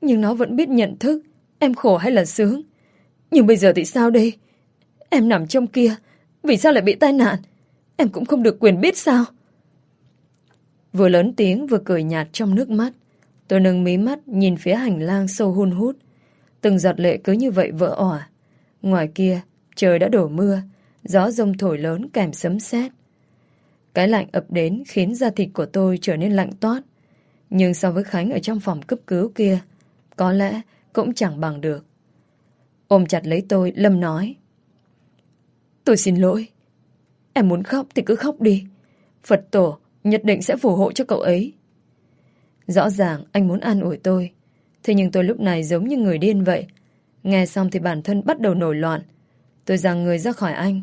nhưng nó vẫn biết nhận thức em khổ hay là sướng. Nhưng bây giờ thì sao đây? Em nằm trong kia, vì sao lại bị tai nạn? Em cũng không được quyền biết sao? Vừa lớn tiếng vừa cười nhạt trong nước mắt. Tôi nâng mí mắt nhìn phía hành lang sâu hun hút. Từng giọt lệ cứ như vậy vỡ òa. Ngoài kia, trời đã đổ mưa, gió rông thổi lớn kèm sấm sét. Cái lạnh ập đến khiến da thịt của tôi trở nên lạnh toát. Nhưng so với Khánh ở trong phòng cấp cứu kia, có lẽ cũng chẳng bằng được. Ôm chặt lấy tôi, Lâm nói. Tôi xin lỗi. Em muốn khóc thì cứ khóc đi. Phật tổ nhất định sẽ phù hộ cho cậu ấy. Rõ ràng anh muốn an ủi tôi. Thế nhưng tôi lúc này giống như người điên vậy. Nghe xong thì bản thân bắt đầu nổi loạn. Tôi giằng người ra khỏi anh.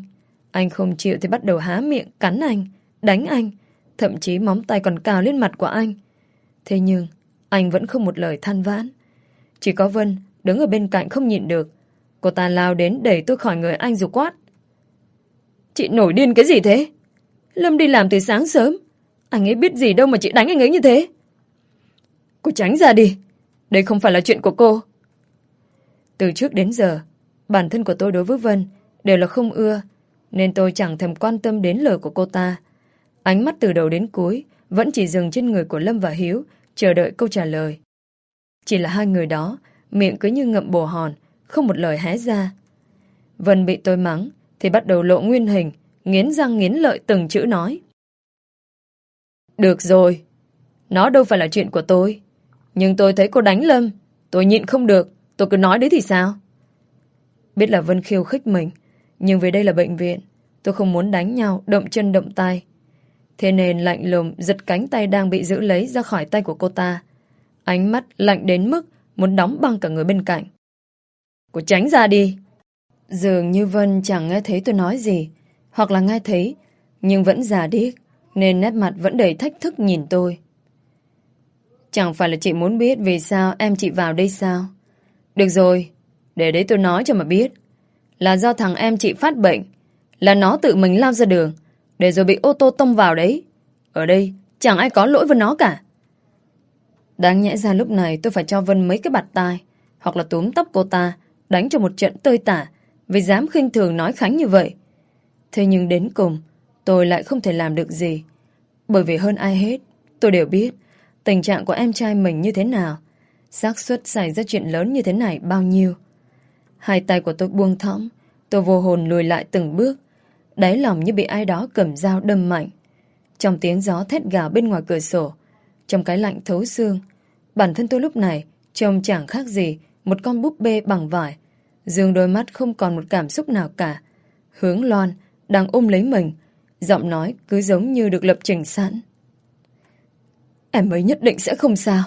Anh không chịu thì bắt đầu há miệng, cắn anh, đánh anh. Thậm chí móng tay còn cào lên mặt của anh. Thế nhưng, anh vẫn không một lời than vãn. Chỉ có Vân đứng ở bên cạnh không nhịn được. Cô ta lao đến đẩy tôi khỏi người anh rồi quát. Chị nổi điên cái gì thế? Lâm đi làm từ sáng sớm. Anh ấy biết gì đâu mà chị đánh anh ấy như thế. Cô tránh ra đi. Đây không phải là chuyện của cô. Từ trước đến giờ, bản thân của tôi đối với Vân đều là không ưa, nên tôi chẳng thèm quan tâm đến lời của cô ta. Ánh mắt từ đầu đến cuối vẫn chỉ dừng trên người của Lâm và Hiếu, chờ đợi câu trả lời. Chỉ là hai người đó, miệng cứ như ngậm bồ hòn, không một lời hé ra. Vân bị tôi mắng, thì bắt đầu lộ nguyên hình, nghiến răng nghiến lợi từng chữ nói. Được rồi, nó đâu phải là chuyện của tôi. Nhưng tôi thấy cô đánh Lâm, tôi nhịn không được, tôi cứ nói đấy thì sao? Biết là Vân khiêu khích mình, nhưng vì đây là bệnh viện, tôi không muốn đánh nhau, động chân động tay. Thế nên lạnh lùng giật cánh tay đang bị giữ lấy ra khỏi tay của cô ta. Ánh mắt lạnh đến mức muốn đóng băng cả người bên cạnh. Cô tránh ra đi. Dường như Vân chẳng nghe thấy tôi nói gì, hoặc là nghe thấy, nhưng vẫn già điếc, nên nét mặt vẫn đầy thách thức nhìn tôi. Chẳng phải là chị muốn biết vì sao em chị vào đây sao? Được rồi, để đấy tôi nói cho mà biết. Là do thằng em chị phát bệnh, là nó tự mình lao ra đường, để rồi bị ô tô tông vào đấy. Ở đây, chẳng ai có lỗi với nó cả. Đáng nhẽ ra lúc này tôi phải cho Vân mấy cái bạt tai, hoặc là túm tóc cô ta, đánh cho một trận tơi tả, vì dám khinh thường nói Khánh như vậy. Thế nhưng đến cùng, tôi lại không thể làm được gì. Bởi vì hơn ai hết, tôi đều biết tình trạng của em trai mình như thế nào, xác suất xảy ra chuyện lớn như thế này bao nhiêu. Hai tay của tôi buông thõng, tôi vô hồn lùi lại từng bước, đáy lòng như bị ai đó cầm dao đâm mạnh. Trong tiếng gió thét gào bên ngoài cửa sổ, trong cái lạnh thấu xương, bản thân tôi lúc này trông chẳng khác gì một con búp bê bằng vải. Dương đôi mắt không còn một cảm xúc nào cả. Hướng loan, đang ôm lấy mình, giọng nói cứ giống như được lập trình sẵn. Em ấy nhất định sẽ không sao.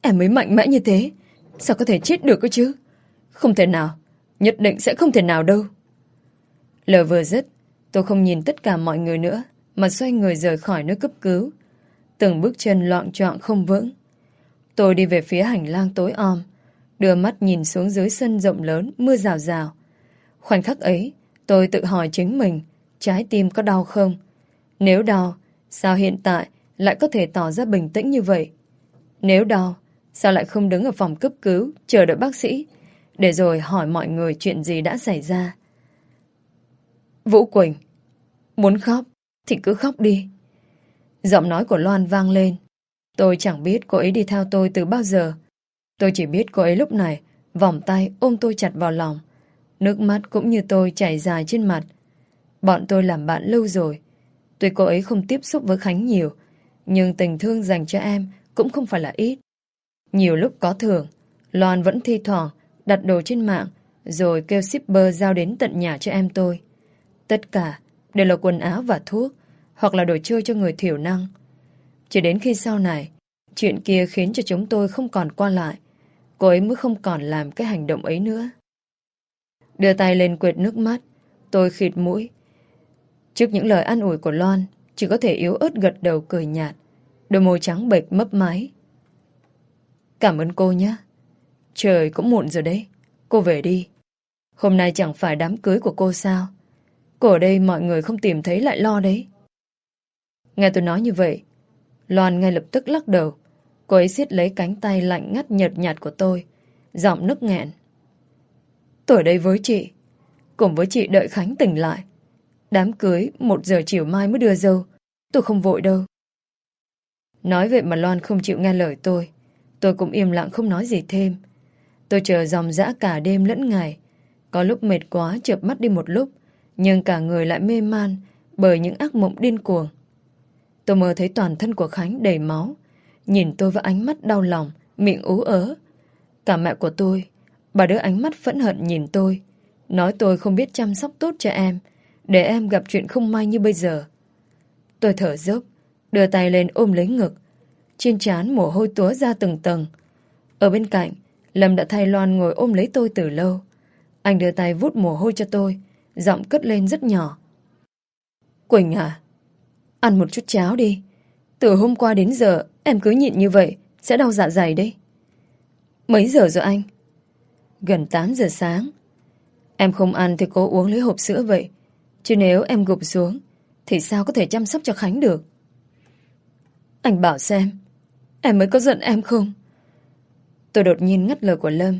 Em ấy mạnh mẽ như thế, sao có thể chết được cơ chứ? Không thể nào, nhất định sẽ không thể nào đâu. Lời vừa dứt, tôi không nhìn tất cả mọi người nữa, mà xoay người rời khỏi nơi cấp cứu. Từng bước chân loạn trọng không vững. Tôi đi về phía hành lang tối om, đưa mắt nhìn xuống dưới sân rộng lớn, mưa rào rào. Khoảnh khắc ấy, tôi tự hỏi chính mình, trái tim có đau không? Nếu đau, sao hiện tại lại có thể tỏ ra bình tĩnh như vậy? Nếu đau, sao lại không đứng ở phòng cấp cứu, chờ đợi bác sĩ, để rồi hỏi mọi người chuyện gì đã xảy ra? Vũ Quỳnh, muốn khóc thì cứ khóc đi. Giọng nói của Loan vang lên. Tôi chẳng biết cô ấy đi theo tôi từ bao giờ. Tôi chỉ biết cô ấy lúc này vòng tay ôm tôi chặt vào lòng. Nước mắt cũng như tôi chảy dài trên mặt. Bọn tôi làm bạn lâu rồi. Tuy cô ấy không tiếp xúc với Khánh nhiều, nhưng tình thương dành cho em cũng không phải là ít. Nhiều lúc có thưởng, Loan vẫn thi thoảng đặt đồ trên mạng rồi kêu shipper giao đến tận nhà cho em tôi. Tất cả đều là quần áo và thuốc hoặc là đồ chơi cho người thiểu năng. Chỉ đến khi sau này, chuyện kia khiến cho chúng tôi không còn qua lại, cô ấy mới không còn làm cái hành động ấy nữa. Đưa tay lên quệt nước mắt, tôi khịt mũi. Trước những lời an ủi của Loan, chỉ có thể yếu ớt gật đầu cười nhạt, đôi môi trắng bệch mấp máy. Cảm ơn cô nhé. Trời cũng muộn rồi đấy, cô về đi. Hôm nay chẳng phải đám cưới của cô sao? Cô ở đây mọi người không tìm thấy lại lo đấy. Nghe tôi nói như vậy, Loan ngay lập tức lắc đầu. Cô ấy siết lấy cánh tay lạnh ngắt nhợt nhạt của tôi, giọng nức nghẹn. Tôi ở đây với chị, cùng với chị đợi Khánh tỉnh lại. Đám cưới một giờ chiều mai mới đưa dâu, tôi không vội đâu. Nói vậy mà Loan không chịu nghe lời tôi. Tôi cũng im lặng không nói gì thêm. Tôi chờ dòng dã cả đêm lẫn ngày. Có lúc mệt quá chợp mắt đi một lúc, nhưng cả người lại mê man bởi những ác mộng điên cuồng. Tôi mơ thấy toàn thân của Khánh đầy máu, nhìn tôi với ánh mắt đau lòng, miệng ú ớ. Cả mẹ của tôi, bà đứa ánh mắt phẫn hận nhìn tôi, nói tôi không biết chăm sóc tốt cho em, để em gặp chuyện không may như bây giờ. Tôi thở dốc, đưa tay lên ôm lấy ngực, trên trán mồ hôi túa ra từng tầng. Ở bên cạnh, Lâm đã thay Loan ngồi ôm lấy tôi từ lâu. Anh đưa tay vút mồ hôi cho tôi, giọng cất lên rất nhỏ. Quỳnh à, ăn một chút cháo đi. Từ hôm qua đến giờ, em cứ nhịn như vậy, sẽ đau dạ dày đấy. Mấy giờ rồi anh? Gần 8 giờ sáng. Em không ăn thì cố uống lấy hộp sữa vậy. Chứ nếu em gục xuống, thì sao có thể chăm sóc cho Khánh được? Anh bảo xem, em mới có giận em không? Tôi đột nhiên ngắt lời của Lâm,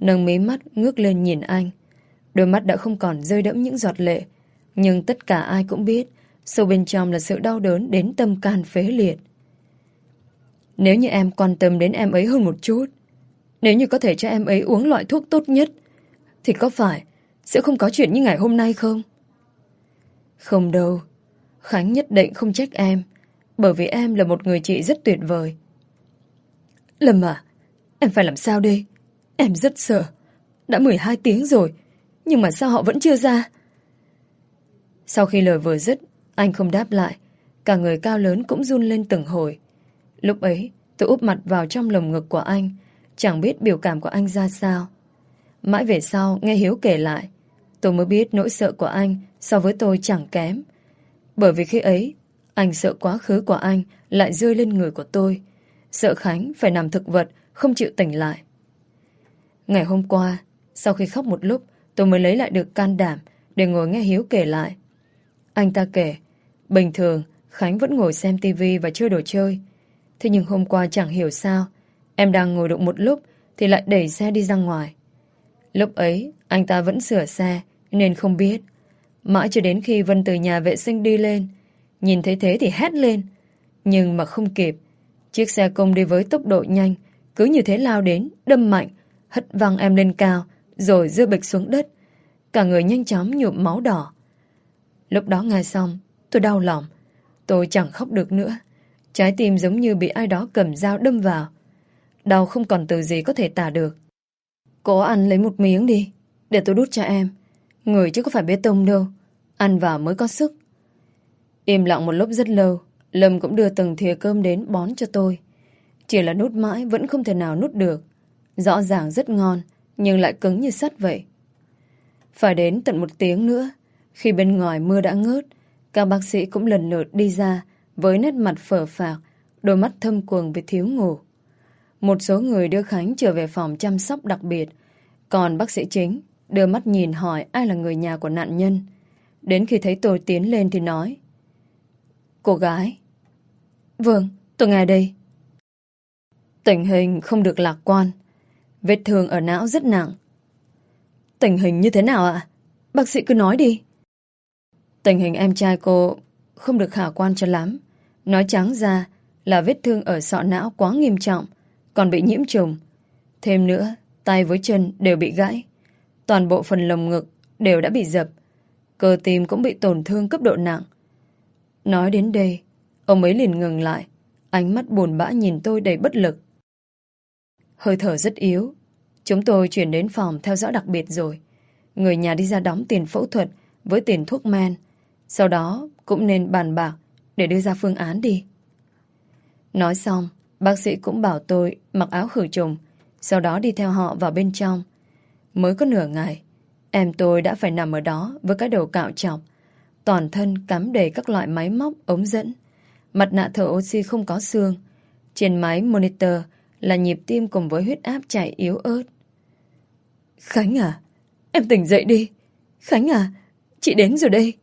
nâng mí mắt ngước lên nhìn anh. Đôi mắt đã không còn rơi đẫm những giọt lệ, nhưng tất cả ai cũng biết sâu bên trong là sự đau đớn đến tâm can phế liệt. Nếu như em quan tâm đến em ấy hơn một chút, nếu như có thể cho em ấy uống loại thuốc tốt nhất, thì có phải sẽ không có chuyện như ngày hôm nay không? Không đâu, Khánh nhất định không trách em, bởi vì em là một người chị rất tuyệt vời. Lâm à, em phải làm sao đây? Em rất sợ. Đã 12 tiếng rồi, nhưng mà sao họ vẫn chưa ra? Sau khi lời vừa dứt, anh không đáp lại. Cả người cao lớn cũng run lên từng hồi. Lúc ấy, tôi úp mặt vào trong lồng ngực của anh, Chẳng biết biểu cảm của anh ra sao. Mãi về sau, nghe Hiếu kể lại, tôi mới biết nỗi sợ của anh so với tôi chẳng kém. Bởi vì khi ấy, anh sợ quá khứ của anh lại rơi lên người của tôi. Sợ Khánh phải nằm thực vật, không chịu tỉnh lại. Ngày hôm qua, sau khi khóc một lúc, tôi mới lấy lại được can đảm để ngồi nghe Hiếu kể lại. Anh ta kể, bình thường Khánh vẫn ngồi xem tivi và chơi đồ chơi. Thế nhưng hôm qua chẳng hiểu sao, em đang ngồi đụng một lúc thì lại đẩy xe đi ra ngoài. Lúc ấy, anh ta vẫn sửa xe nên không biết. Mãi cho đến khi Vân từ nhà vệ sinh đi lên, nhìn thấy thế thì hét lên. Nhưng mà không kịp, chiếc xe công đi với tốc độ nhanh, cứ như thế lao đến, đâm mạnh, hất văng em lên cao, rồi dưa bịch xuống đất. Cả người nhanh chóng nhuộm máu đỏ. Lúc đó nghe xong, tôi đau lòng. Tôi chẳng khóc được nữa. Trái tim giống như bị ai đó cầm dao đâm vào. Đau không còn từ gì có thể tả được. Cô ăn lấy một miếng đi, để tôi đút cho em. Người chứ có phải bê tông đâu. Ăn vào mới có sức. Im lặng một lúc rất lâu, Lâm cũng đưa từng thìa cơm đến bón cho tôi. Chỉ là nút mãi vẫn không thể nào nút được. Rõ ràng rất ngon, nhưng lại cứng như sắt vậy. Phải đến tận một tiếng nữa, khi bên ngoài mưa đã ngớt, các bác sĩ cũng lần lượt đi ra với nét mặt phở phạc, đôi mắt thâm quầng vì thiếu ngủ. Một số người đưa Khánh trở về phòng chăm sóc đặc biệt, còn bác sĩ chính đưa mắt nhìn hỏi ai là người nhà của nạn nhân. Đến khi thấy tôi tiến lên thì nói Cô gái Vâng, tôi nghe đây. Tình hình không được lạc quan. Vết thương ở não rất nặng. Tình hình như thế nào ạ? Bác sĩ cứ nói đi. Tình hình em trai cô không được khả quan cho lắm. Nói trắng ra là vết thương ở sọ não quá nghiêm trọng, còn bị nhiễm trùng. Thêm nữa, tay với chân đều bị gãy. Toàn bộ phần lồng ngực đều đã bị dập. Cơ tim cũng bị tổn thương cấp độ nặng. Nói đến đây, ông ấy liền ngừng lại, ánh mắt buồn bã nhìn tôi đầy bất lực. Hơi thở rất yếu. Chúng tôi chuyển đến phòng theo dõi đặc biệt rồi. Người nhà đi ra đóng tiền phẫu thuật với tiền thuốc men. Sau đó cũng nên bàn bạc để đưa ra phương án đi. Nói xong, bác sĩ cũng bảo tôi mặc áo khử trùng, sau đó đi theo họ vào bên trong. Mới có nửa ngày, em tôi đã phải nằm ở đó với cái đầu cạo chọc, toàn thân cắm đầy các loại máy móc, ống dẫn. Mặt nạ thở oxy không có xương. Trên máy monitor là nhịp tim cùng với huyết áp chạy yếu ớt. Khánh à, em tỉnh dậy đi. Khánh à, chị đến rồi đây.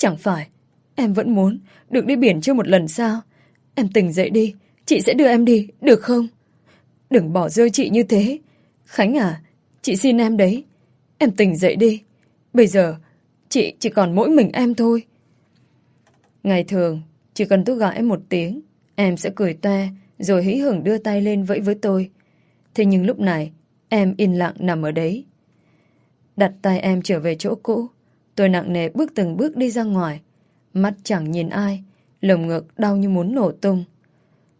Chẳng phải, em vẫn muốn được đi biển chơi một lần sao? Em tỉnh dậy đi, chị sẽ đưa em đi, được không? Đừng bỏ rơi chị như thế. Khánh à, chị xin em đấy. Em tỉnh dậy đi. Bây giờ, chị chỉ còn mỗi mình em thôi. Ngày thường, chỉ cần tôi gọi em một tiếng, em sẽ cười toe, rồi hí hửng đưa tay lên vẫy với tôi. Thế nhưng lúc này, em yên lặng nằm ở đấy. Đặt tay em trở về chỗ cũ, tôi nặng nề bước từng bước đi ra ngoài. Mắt chẳng nhìn ai, lồng ngực đau như muốn nổ tung.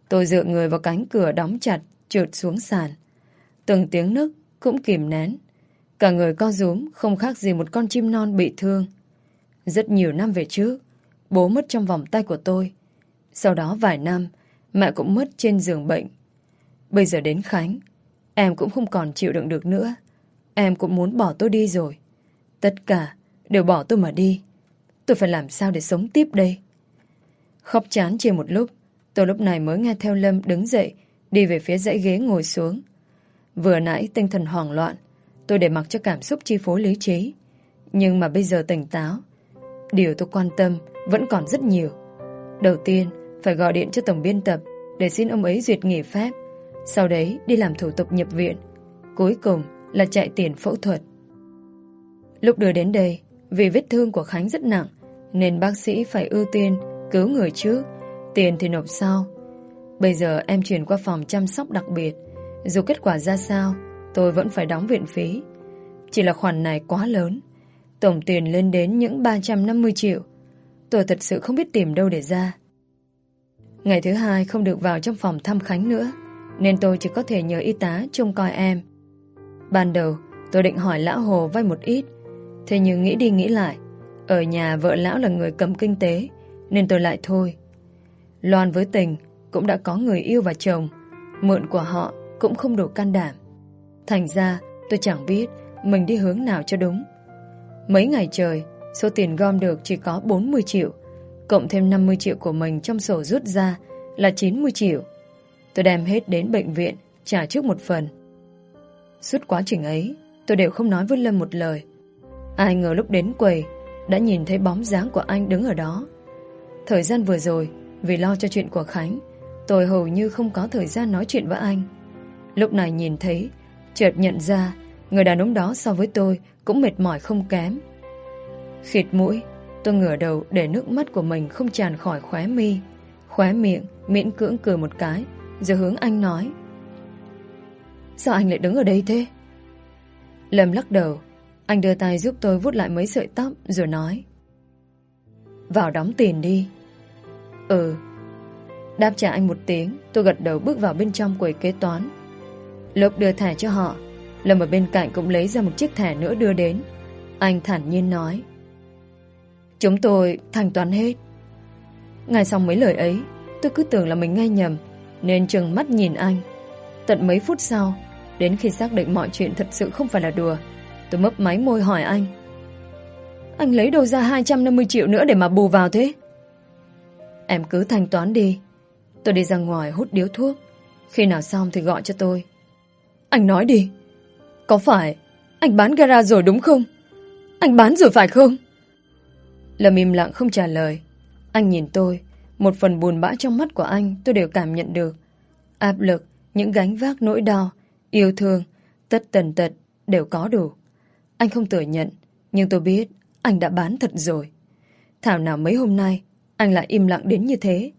Tôi dựa người vào cánh cửa đóng chặt, trượt xuống sàn. Từng tiếng nức cũng kìm nén. Cả người co rúm không khác gì một con chim non bị thương. Rất nhiều năm về trước, bố mất trong vòng tay của tôi. Sau đó vài năm, mẹ cũng mất trên giường bệnh. Bây giờ đến Khánh, em cũng không còn chịu đựng được nữa. Em cũng muốn bỏ tôi đi rồi. Tất cả đều bỏ tôi mà đi. Tôi phải làm sao để sống tiếp đây? Khóc chán chia một lúc, tôi lúc này mới nghe theo Lâm đứng dậy, đi về phía dãy ghế ngồi xuống. Vừa nãy tinh thần hoảng loạn, tôi để mặc cho cảm xúc chi phối lý trí. Nhưng mà bây giờ tỉnh táo, điều tôi quan tâm vẫn còn rất nhiều. Đầu tiên, phải gọi điện cho tổng biên tập để xin ông ấy duyệt nghỉ phép. Sau đấy đi làm thủ tục nhập viện. Cuối cùng là chạy tiền phẫu thuật. Lúc đưa đến đây, vì vết thương của Khánh rất nặng, nên bác sĩ phải ưu tiên cứu người trước, tiền thì nộp sau. Bây giờ em chuyển qua phòng chăm sóc đặc biệt. Dù kết quả ra sao, tôi vẫn phải đóng viện phí. Chỉ là khoản này quá lớn. Tổng tiền lên đến những 350 triệu. Tôi thật sự không biết tìm đâu để ra. Ngày thứ hai không được vào trong phòng thăm Khánh nữa Nên tôi chỉ có thể nhờ y tá trông coi em Ban đầu tôi định hỏi lão Hồ vay một ít Thế nhưng nghĩ đi nghĩ lại Ở nhà vợ lão là người cầm kinh tế Nên tôi lại thôi Loan với tình Cũng đã có người yêu và chồng Mượn của họ cũng không đủ can đảm. Thành ra tôi chẳng biết mình đi hướng nào cho đúng. Mấy ngày trời, số tiền gom được chỉ có 40 triệu, cộng thêm 50 triệu của mình trong sổ rút ra là 90 triệu. Tôi đem hết đến bệnh viện, trả trước một phần. Suốt quá trình ấy, tôi đều không nói với Lâm một lời. Ai ngờ lúc đến quầy, đã nhìn thấy bóng dáng của anh đứng ở đó. Thời gian vừa rồi, vì lo cho chuyện của Khánh, tôi hầu như không có thời gian nói chuyện với anh. Lúc này nhìn thấy, chợt nhận ra người đàn ông đó so với tôi cũng mệt mỏi không kém. Khịt mũi, tôi ngửa đầu để nước mắt của mình không tràn khỏi khóe mi. Khóe miệng, miễn cưỡng cười một cái, rồi hướng anh nói. Sao anh lại đứng ở đây thế? Lâm lắc đầu, anh đưa tay giúp tôi vút lại mấy sợi tóc rồi nói. Vào đóng tiền đi. Ừ. Đáp trả anh một tiếng, tôi gật đầu bước vào bên trong quầy kế toán. Lúc đưa thẻ cho họ, Lâm ở bên cạnh cũng lấy ra một chiếc thẻ nữa đưa đến. Anh thản nhiên nói. Chúng tôi thanh toán hết. Ngay xong mấy lời ấy, tôi cứ tưởng là mình nghe nhầm, nên trừng mắt nhìn anh. Tận mấy phút sau, đến khi xác định mọi chuyện thật sự không phải là đùa, tôi mấp máy môi hỏi anh. Anh lấy đâu ra 250 triệu nữa để mà bù vào thế? Em cứ thanh toán đi. Tôi đi ra ngoài hút điếu thuốc. Khi nào xong thì gọi cho tôi. Anh nói đi. Có phải anh bán gara rồi đúng không? Anh bán rồi phải không? Lâm im lặng không trả lời. Anh nhìn tôi. Một phần buồn bã trong mắt của anh tôi đều cảm nhận được. Áp lực, những gánh vác nỗi đau, yêu thương, tất tần tật đều có đủ. Anh không thừa nhận, nhưng tôi biết anh đã bán thật rồi. Thảo nào mấy hôm nay anh lại im lặng đến như thế.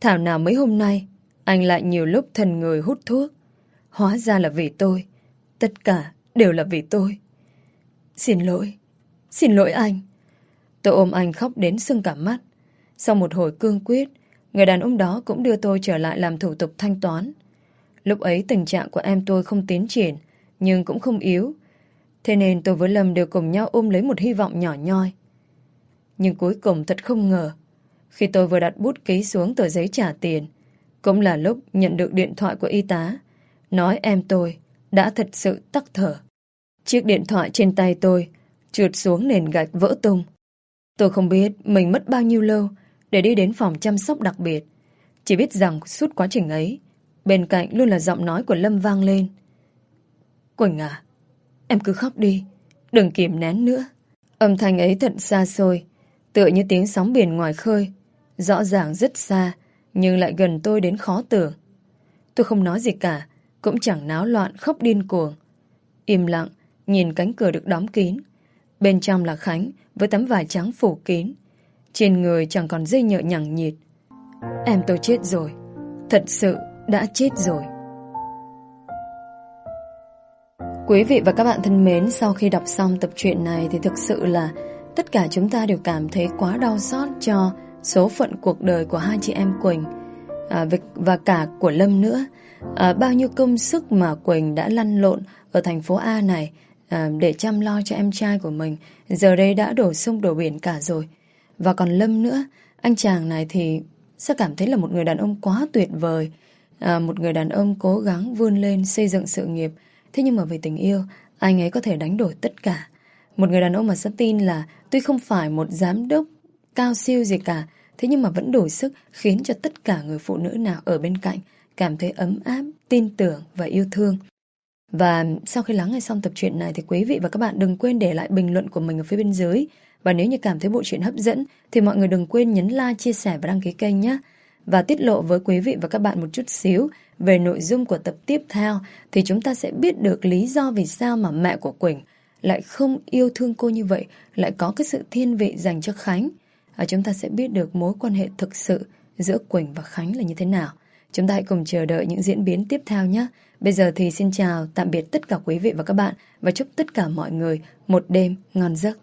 Thảo nào mấy hôm nay anh lại nhiều lúc thần người hút thuốc. Hóa ra là vì tôi. Tất cả đều là vì tôi. Xin lỗi. Xin lỗi anh. Tôi ôm anh khóc đến sưng cả mắt. Sau một hồi cương quyết, người đàn ông đó cũng đưa tôi trở lại làm thủ tục thanh toán. Lúc ấy tình trạng của em tôi không tiến triển, nhưng cũng không yếu. Thế nên tôi với Lâm đều cùng nhau ôm lấy một hy vọng nhỏ nhoi. Nhưng cuối cùng thật không ngờ, khi tôi vừa đặt bút ký xuống tờ giấy trả tiền, cũng là lúc nhận được điện thoại của y tá, nói em tôi đã thật sự tắc thở. Chiếc điện thoại trên tay tôi trượt xuống nền gạch vỡ tung. Tôi không biết mình mất bao nhiêu lâu để đi đến phòng chăm sóc đặc biệt. Chỉ biết rằng suốt quá trình ấy, bên cạnh luôn là giọng nói của Lâm vang lên. Quỳnh à, em cứ khóc đi, đừng kìm nén nữa. Âm thanh ấy thật xa xôi, tựa như tiếng sóng biển ngoài khơi. Rõ ràng rất xa, nhưng lại gần tôi đến khó tưởng. Tôi không nói gì cả, cũng chẳng náo loạn khóc điên cuồng. Im lặng, nhìn cánh cửa được đóng kín. Bên trong là Khánh với tấm vải trắng phủ kín. Trên người chẳng còn dây nhợ nhằng nhịt. Em tôi chết rồi. Thật sự đã chết rồi. Quý vị và các bạn thân mến, sau khi đọc xong tập truyện này thì thực sự là tất cả chúng ta đều cảm thấy quá đau xót cho số phận cuộc đời của hai chị em Quỳnh à, và cả của Lâm nữa. À, bao nhiêu công sức mà Quỳnh đã lăn lộn ở thành phố A này à, để chăm lo cho em trai của mình, giờ đây đã đổ sông đổ biển cả rồi. Và còn Lâm nữa, anh chàng này thì sẽ cảm thấy là một người đàn ông quá tuyệt vời, à, một người đàn ông cố gắng vươn lên xây dựng sự nghiệp. Thế nhưng mà về tình yêu, anh ấy có thể đánh đổi tất cả. Một người đàn ông mà sắp tin là tuy không phải một giám đốc cao siêu gì cả, thế nhưng mà vẫn đủ sức khiến cho tất cả người phụ nữ nào ở bên cạnh cảm thấy ấm áp, tin tưởng và yêu thương. Và sau khi lắng nghe xong tập truyện này thì quý vị và các bạn đừng quên để lại bình luận của mình ở phía bên dưới. Và nếu như cảm thấy bộ truyện hấp dẫn thì mọi người đừng quên nhấn like, chia sẻ và đăng ký kênh nhé. Và tiết lộ với quý vị và các bạn một chút xíu về nội dung của tập tiếp theo thì chúng ta sẽ biết được lý do vì sao mà mẹ của Quỳnh lại không yêu thương cô như vậy, lại có cái sự thiên vị dành cho Khánh. À, chúng ta sẽ biết được mối quan hệ thực sự giữa Quỳnh và Khánh là như thế nào. Chúng ta hãy cùng chờ đợi những diễn biến tiếp theo nhé. Bây giờ thì xin chào, tạm biệt tất cả quý vị và các bạn và chúc tất cả mọi người một đêm ngon giấc.